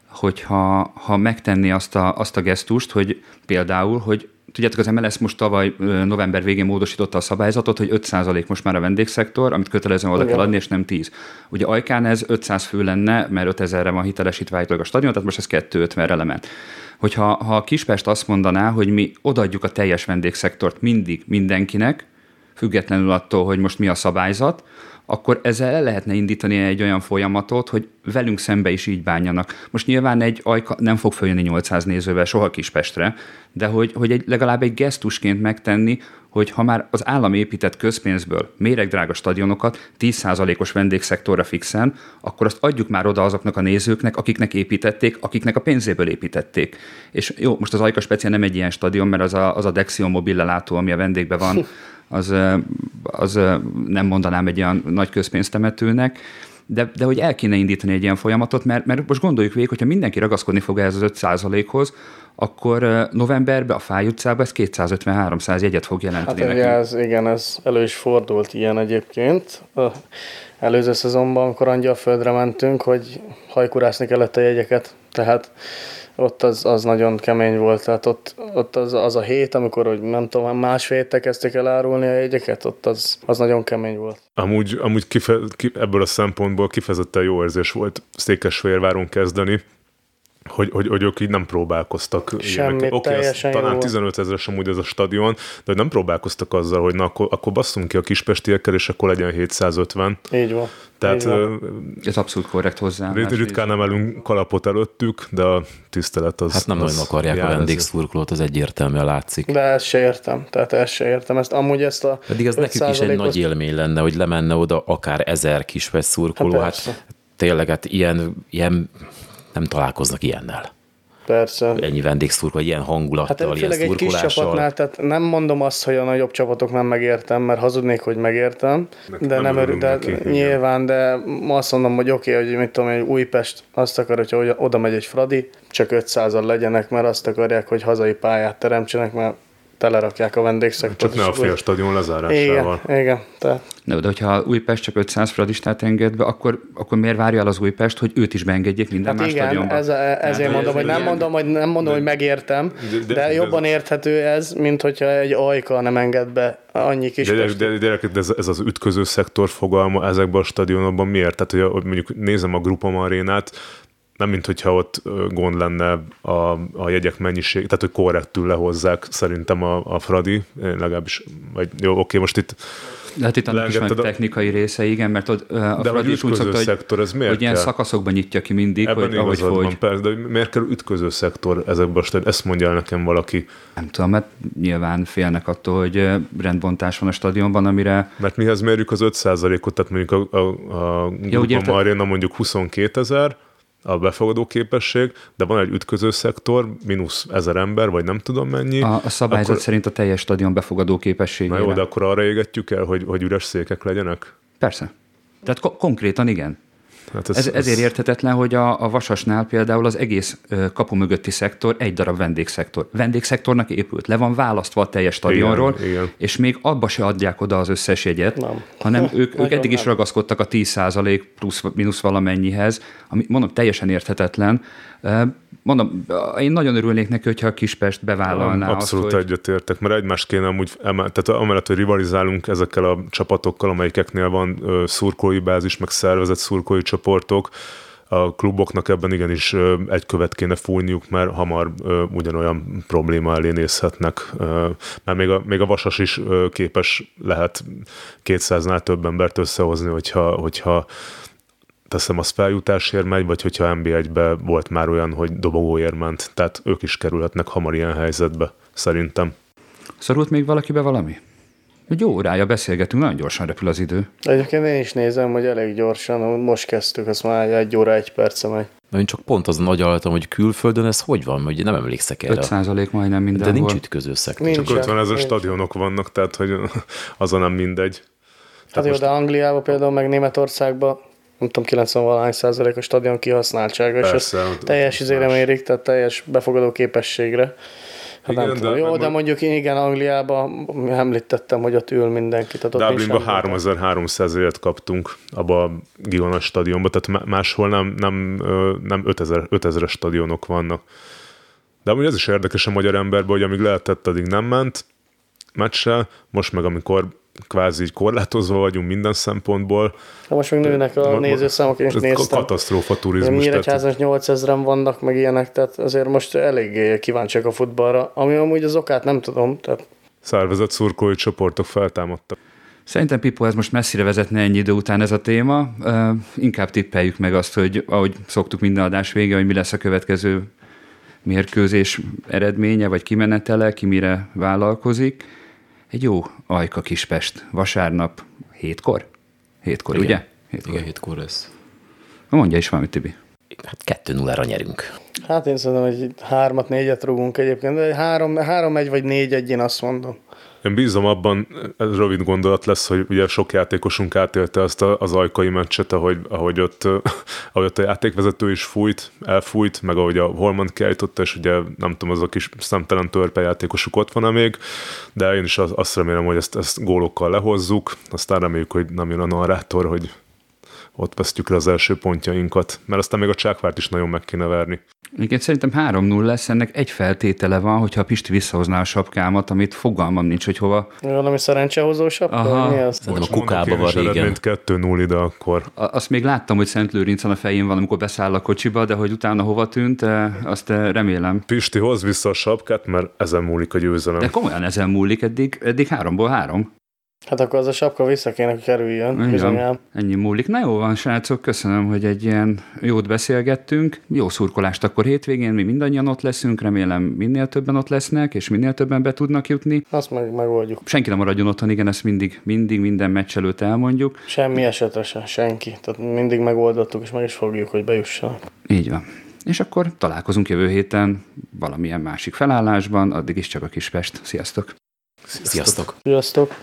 hogyha ha megtenni azt a, azt a gesztust, hogy például, hogy Tudjátok, az MLS most tavaly november végén módosította a szabályzatot, hogy 5% most már a vendégszektor, amit kötelezően oda kell adni, és nem 10. Ugye Ajkán ez 500 fő lenne, mert 5000-re van hitelesítve a stadion, tehát most ez 250-re lement. Hogyha ha a Kispest azt mondaná, hogy mi odaadjuk a teljes vendégszektort mindig mindenkinek, függetlenül attól, hogy most mi a szabályzat, akkor ezzel el lehetne indítani egy olyan folyamatot, hogy velünk szembe is így bánjanak. Most nyilván egy ajka nem fog följönni 800 nézővel soha Kispestre, de hogy, hogy egy, legalább egy gesztusként megtenni, hogy ha már az állam épített közpénzből méregdrága stadionokat 10%-os vendégszektorra fixen, akkor azt adjuk már oda azoknak a nézőknek, akiknek építették, akiknek a pénzéből építették. És jó, most az Ajka speciál nem egy ilyen stadion, mert az a, az a Dexion mobil lelátó, ami a vendégben van, az, az nem mondanám egy olyan nagy közpénztemetőnek, de, de hogy el kéne indítani egy ilyen folyamatot, mert, mert most gondoljuk végig, hogyha mindenki ragaszkodni fog ehhez az 5%-hoz, akkor novemberben a Fáj utcában ez 250-300 jegyet fog jelenteni hát nekünk. Ez, igen, ez elő is fordult ilyen egyébként. Előző szezonban, amikor Angyalföldre mentünk, hogy hajkurászni kellett a jegyeket, tehát ott az, az nagyon kemény volt, tehát ott, ott az, az a hét, amikor hogy nem tudom, másfél héttel kezdték el árulni a jegyeket, ott az, az nagyon kemény volt. Amúgy, amúgy kife, ki, ebből a szempontból kifejezetten jó érzés volt Székesfehérváron kezdeni, hogy, hogy, hogy ők így nem próbálkoztak. Semmit, Oké, okay, talán 15 ezeres amúgy ez a stadion, de hogy nem próbálkoztak azzal, hogy na akkor, akkor basszunk ki a kispestiekkel, és akkor legyen 750. Így van. Tehát, így van. ez abszolút korrekt hozzá. Ritkán emelünk kalapot előttük, de a tisztelet az Hát nem az nagyon akarják a vendégszurkolót, az egyértelműen látszik. De ezt se értem, tehát ezt se értem. Ezt amúgy ezt a Pedig ez nekünk is egy nagy élmény lenne, hogy lemenne oda akár ezer kispest szurkoló. Hát, hát tényleg, hát ilyen, ilyen nem találkoznak ilyennel. Persze. Ennyi vendégszurk, vagy ilyen hangulattal, hát, ilyen egy kis csapatnál, tehát nem mondom azt, hogy a nagyobb csapatok nem megértem, mert hazudnék, hogy megértem, Nekem de nem, örül, de neki, nyilván, de azt mondom, hogy oké, okay, hogy mit tudom, egy Újpest azt akar, hogy oda megy egy Fradi, csak 500-al legyenek, mert azt akarják, hogy hazai pályát teremtsenek, mert telerakják a vendégszektort. Csak ne a fél stadion lezárásával. Igen, igen. Tehát. No, de hogyha Újpest csak 500 fradistát enged be, akkor, akkor miért várja el az Újpest, hogy őt is beengedjék minden hát más igen, stadionba? Ez, ezért hát, mondom, hogy nem mondom, hogy nem mondom, de, hogy megértem, de, de, de jobban érthető ez, mint hogyha egy ajka nem enged be annyi kis De, de, de, de ez, ez, az ütköző szektor fogalma ezekben a stadionokban miért? Tehát, hogy mondjuk nézem a Grupam arénát, nem mint hogyha ott gond lenne a, a jegyek mennyiség, tehát hogy korrektül lehozzák szerintem a, a Fradi, én legalábbis, vagy jó, oké, most itt de hát itt annak is van a... technikai része, igen, mert ott a de Fradi is úgy szokta, szektor, ez miért hogy ilyen szakaszokban nyitja ki mindig, Ebben hogy ahogy van, hogy... persze, de miért kell ütköző szektor ezekben a Ezt mondja el nekem valaki. Nem tudom, mert nyilván félnek attól, hogy rendbontás van a stadionban, amire... Mert mihez mérjük az 5%-ot, tehát mondjuk a, a, a ja, Marina mondjuk 22 ezer, a befogadó képesség, de van egy ütköző szektor, mínusz ezer ember, vagy nem tudom mennyi. A, a szabályzat akkor... szerint a teljes stadion befogadó képességére. Na jó, de akkor arra égetjük el, hogy, hogy üres székek legyenek? Persze. Tehát ko- konkrétan igen. Hát ez, ez, ezért ez... érthetetlen, hogy a, a Vasasnál például az egész kapu mögötti szektor egy darab vendégszektor. Vendégszektornak épült, le van választva a teljes stadionról, igen, igen. és még abba se adják oda az összes jegyet, nem. hanem ők, ők eddig nem. is ragaszkodtak a 10% plusz mínusz valamennyihez, ami mondom teljesen érthetetlen. Mondom, én nagyon örülnék neki, hogyha a Kispest bevállalná Abszolút azt, hogy... egyetértek, mert egymást kéne amúgy, emel, tehát amellett, hogy rivalizálunk ezekkel a csapatokkal, amelyikeknél van ö, szurkolói bázis, meg szervezett szurkolói csoportok, a kluboknak ebben igenis egy követ kéne fújniuk, mert hamar ugyanolyan probléma elé nézhetnek. Mert még a, még a Vasas is képes lehet 200-nál több embert összehozni, hogyha, hogyha teszem, az feljutásért megy, vagy hogyha NB1-be volt már olyan, hogy dobogóért ment. Tehát ők is kerülhetnek hamar ilyen helyzetbe, szerintem. Szorult még valakibe valami? Egy jó órája beszélgetünk, nagyon gyorsan repül az idő. Egyébként én is nézem, hogy elég gyorsan, most kezdtük, az már egy óra, egy perce megy. Na, én csak pont azon agyaltam, hogy külföldön ez hogy van, hogy nem emlékszek erre. 5 százalék majdnem mindenhol. De nincs ütköző szektor. Nincs csak 50 ezer stadionok vannak, tehát hogy azon nem mindegy. Hát jó, most... de Angliában például, meg Németországban nem tudom, 90 valahány százalék a stadion kihasználtsága, Persze, és ez teljes izére mérik, tehát teljes befogadó képességre. Hát igen, nem tudom. De Jó, de mondjuk igen, Angliában említettem, hogy ott ül mindenki. Tehát Dublinban 3300 élet kaptunk abba a giganas stadionba, tehát máshol nem, nem, nem 5000, 5000 stadionok vannak. De amúgy ez is érdekes a magyar emberben, hogy amíg lehetett, addig nem ment meccsel, most meg amikor kvázi korlátozva vagyunk minden szempontból. Ha most még nőnek a nézőszámok, én is néztem. Katasztrófa turizmus. Nyíregyházas 8000-en vannak, meg ilyenek, tehát azért most elég kíváncsiak a futballra, ami amúgy az okát nem tudom. Tehát... Szervezett szurkolói csoportok feltámadtak. Szerintem Pipo, ez most messzire vezetne ennyi idő után ez a téma. Uh, inkább tippeljük meg azt, hogy ahogy szoktuk minden adás vége, hogy mi lesz a következő mérkőzés eredménye, vagy kimenetele, ki mire vállalkozik egy jó Ajka Kispest, vasárnap hétkor? Hétkor, Igen. ugye? Hétkor. Igen, hétkor lesz. Mondja is valamit, Tibi. Hát 2-0-ra nyerünk. Hát én szerintem, hogy hármat, négyet rúgunk egyébként, de három, három egy vagy négy egy, én azt mondom. Én bízom abban, ez rövid gondolat lesz, hogy ugye sok játékosunk átélte azt az ajkai meccset, ahogy, ahogy, ott, ahogy ott a játékvezető is fújt, elfújt, meg ahogy a Holman kiállította, és ugye nem tudom, az a kis szemtelen törpe játékosuk ott van még, de én is azt remélem, hogy ezt, ezt gólokkal lehozzuk, aztán reméljük, hogy nem jön a narrátor, hogy ott vesztjük le az első pontjainkat, mert aztán még a csákvárt is nagyon meg kéne verni. Igen, szerintem 3-0 lesz, ennek egy feltétele van, hogyha Pisti visszahozná a sapkámat, amit fogalmam nincs, hogy hova. Valami szerencsehozó sapka? Aha. Mi az? Szerintem a kukába van régen. 2-0 ide akkor. A, azt még láttam, hogy Szent Lőrincen a fején van, amikor beszáll a kocsiba, de hogy utána hova tűnt, eh, azt eh, remélem. Pisti, hoz vissza a sapkát, mert ezen múlik a győzelem. De komolyan ezen múlik, eddig, eddig háromból három. Hát akkor az a sapka vissza kéne, hogy kerüljön. Igen, ennyi múlik. Na jó van, srácok, köszönöm, hogy egy ilyen jót beszélgettünk. Jó szurkolást akkor hétvégén, mi mindannyian ott leszünk, remélem minél többen ott lesznek, és minél többen be tudnak jutni. Azt meg megoldjuk. Senki nem maradjon otthon, igen, ezt mindig, mindig minden meccs előtt elmondjuk. Semmi esetre se, senki. Tehát mindig megoldottuk, és meg is fogjuk, hogy bejussanak. Így van. És akkor találkozunk jövő héten valamilyen másik felállásban, addig is csak a Kispest. Sziasztok! Sziasztok! Sziasztok!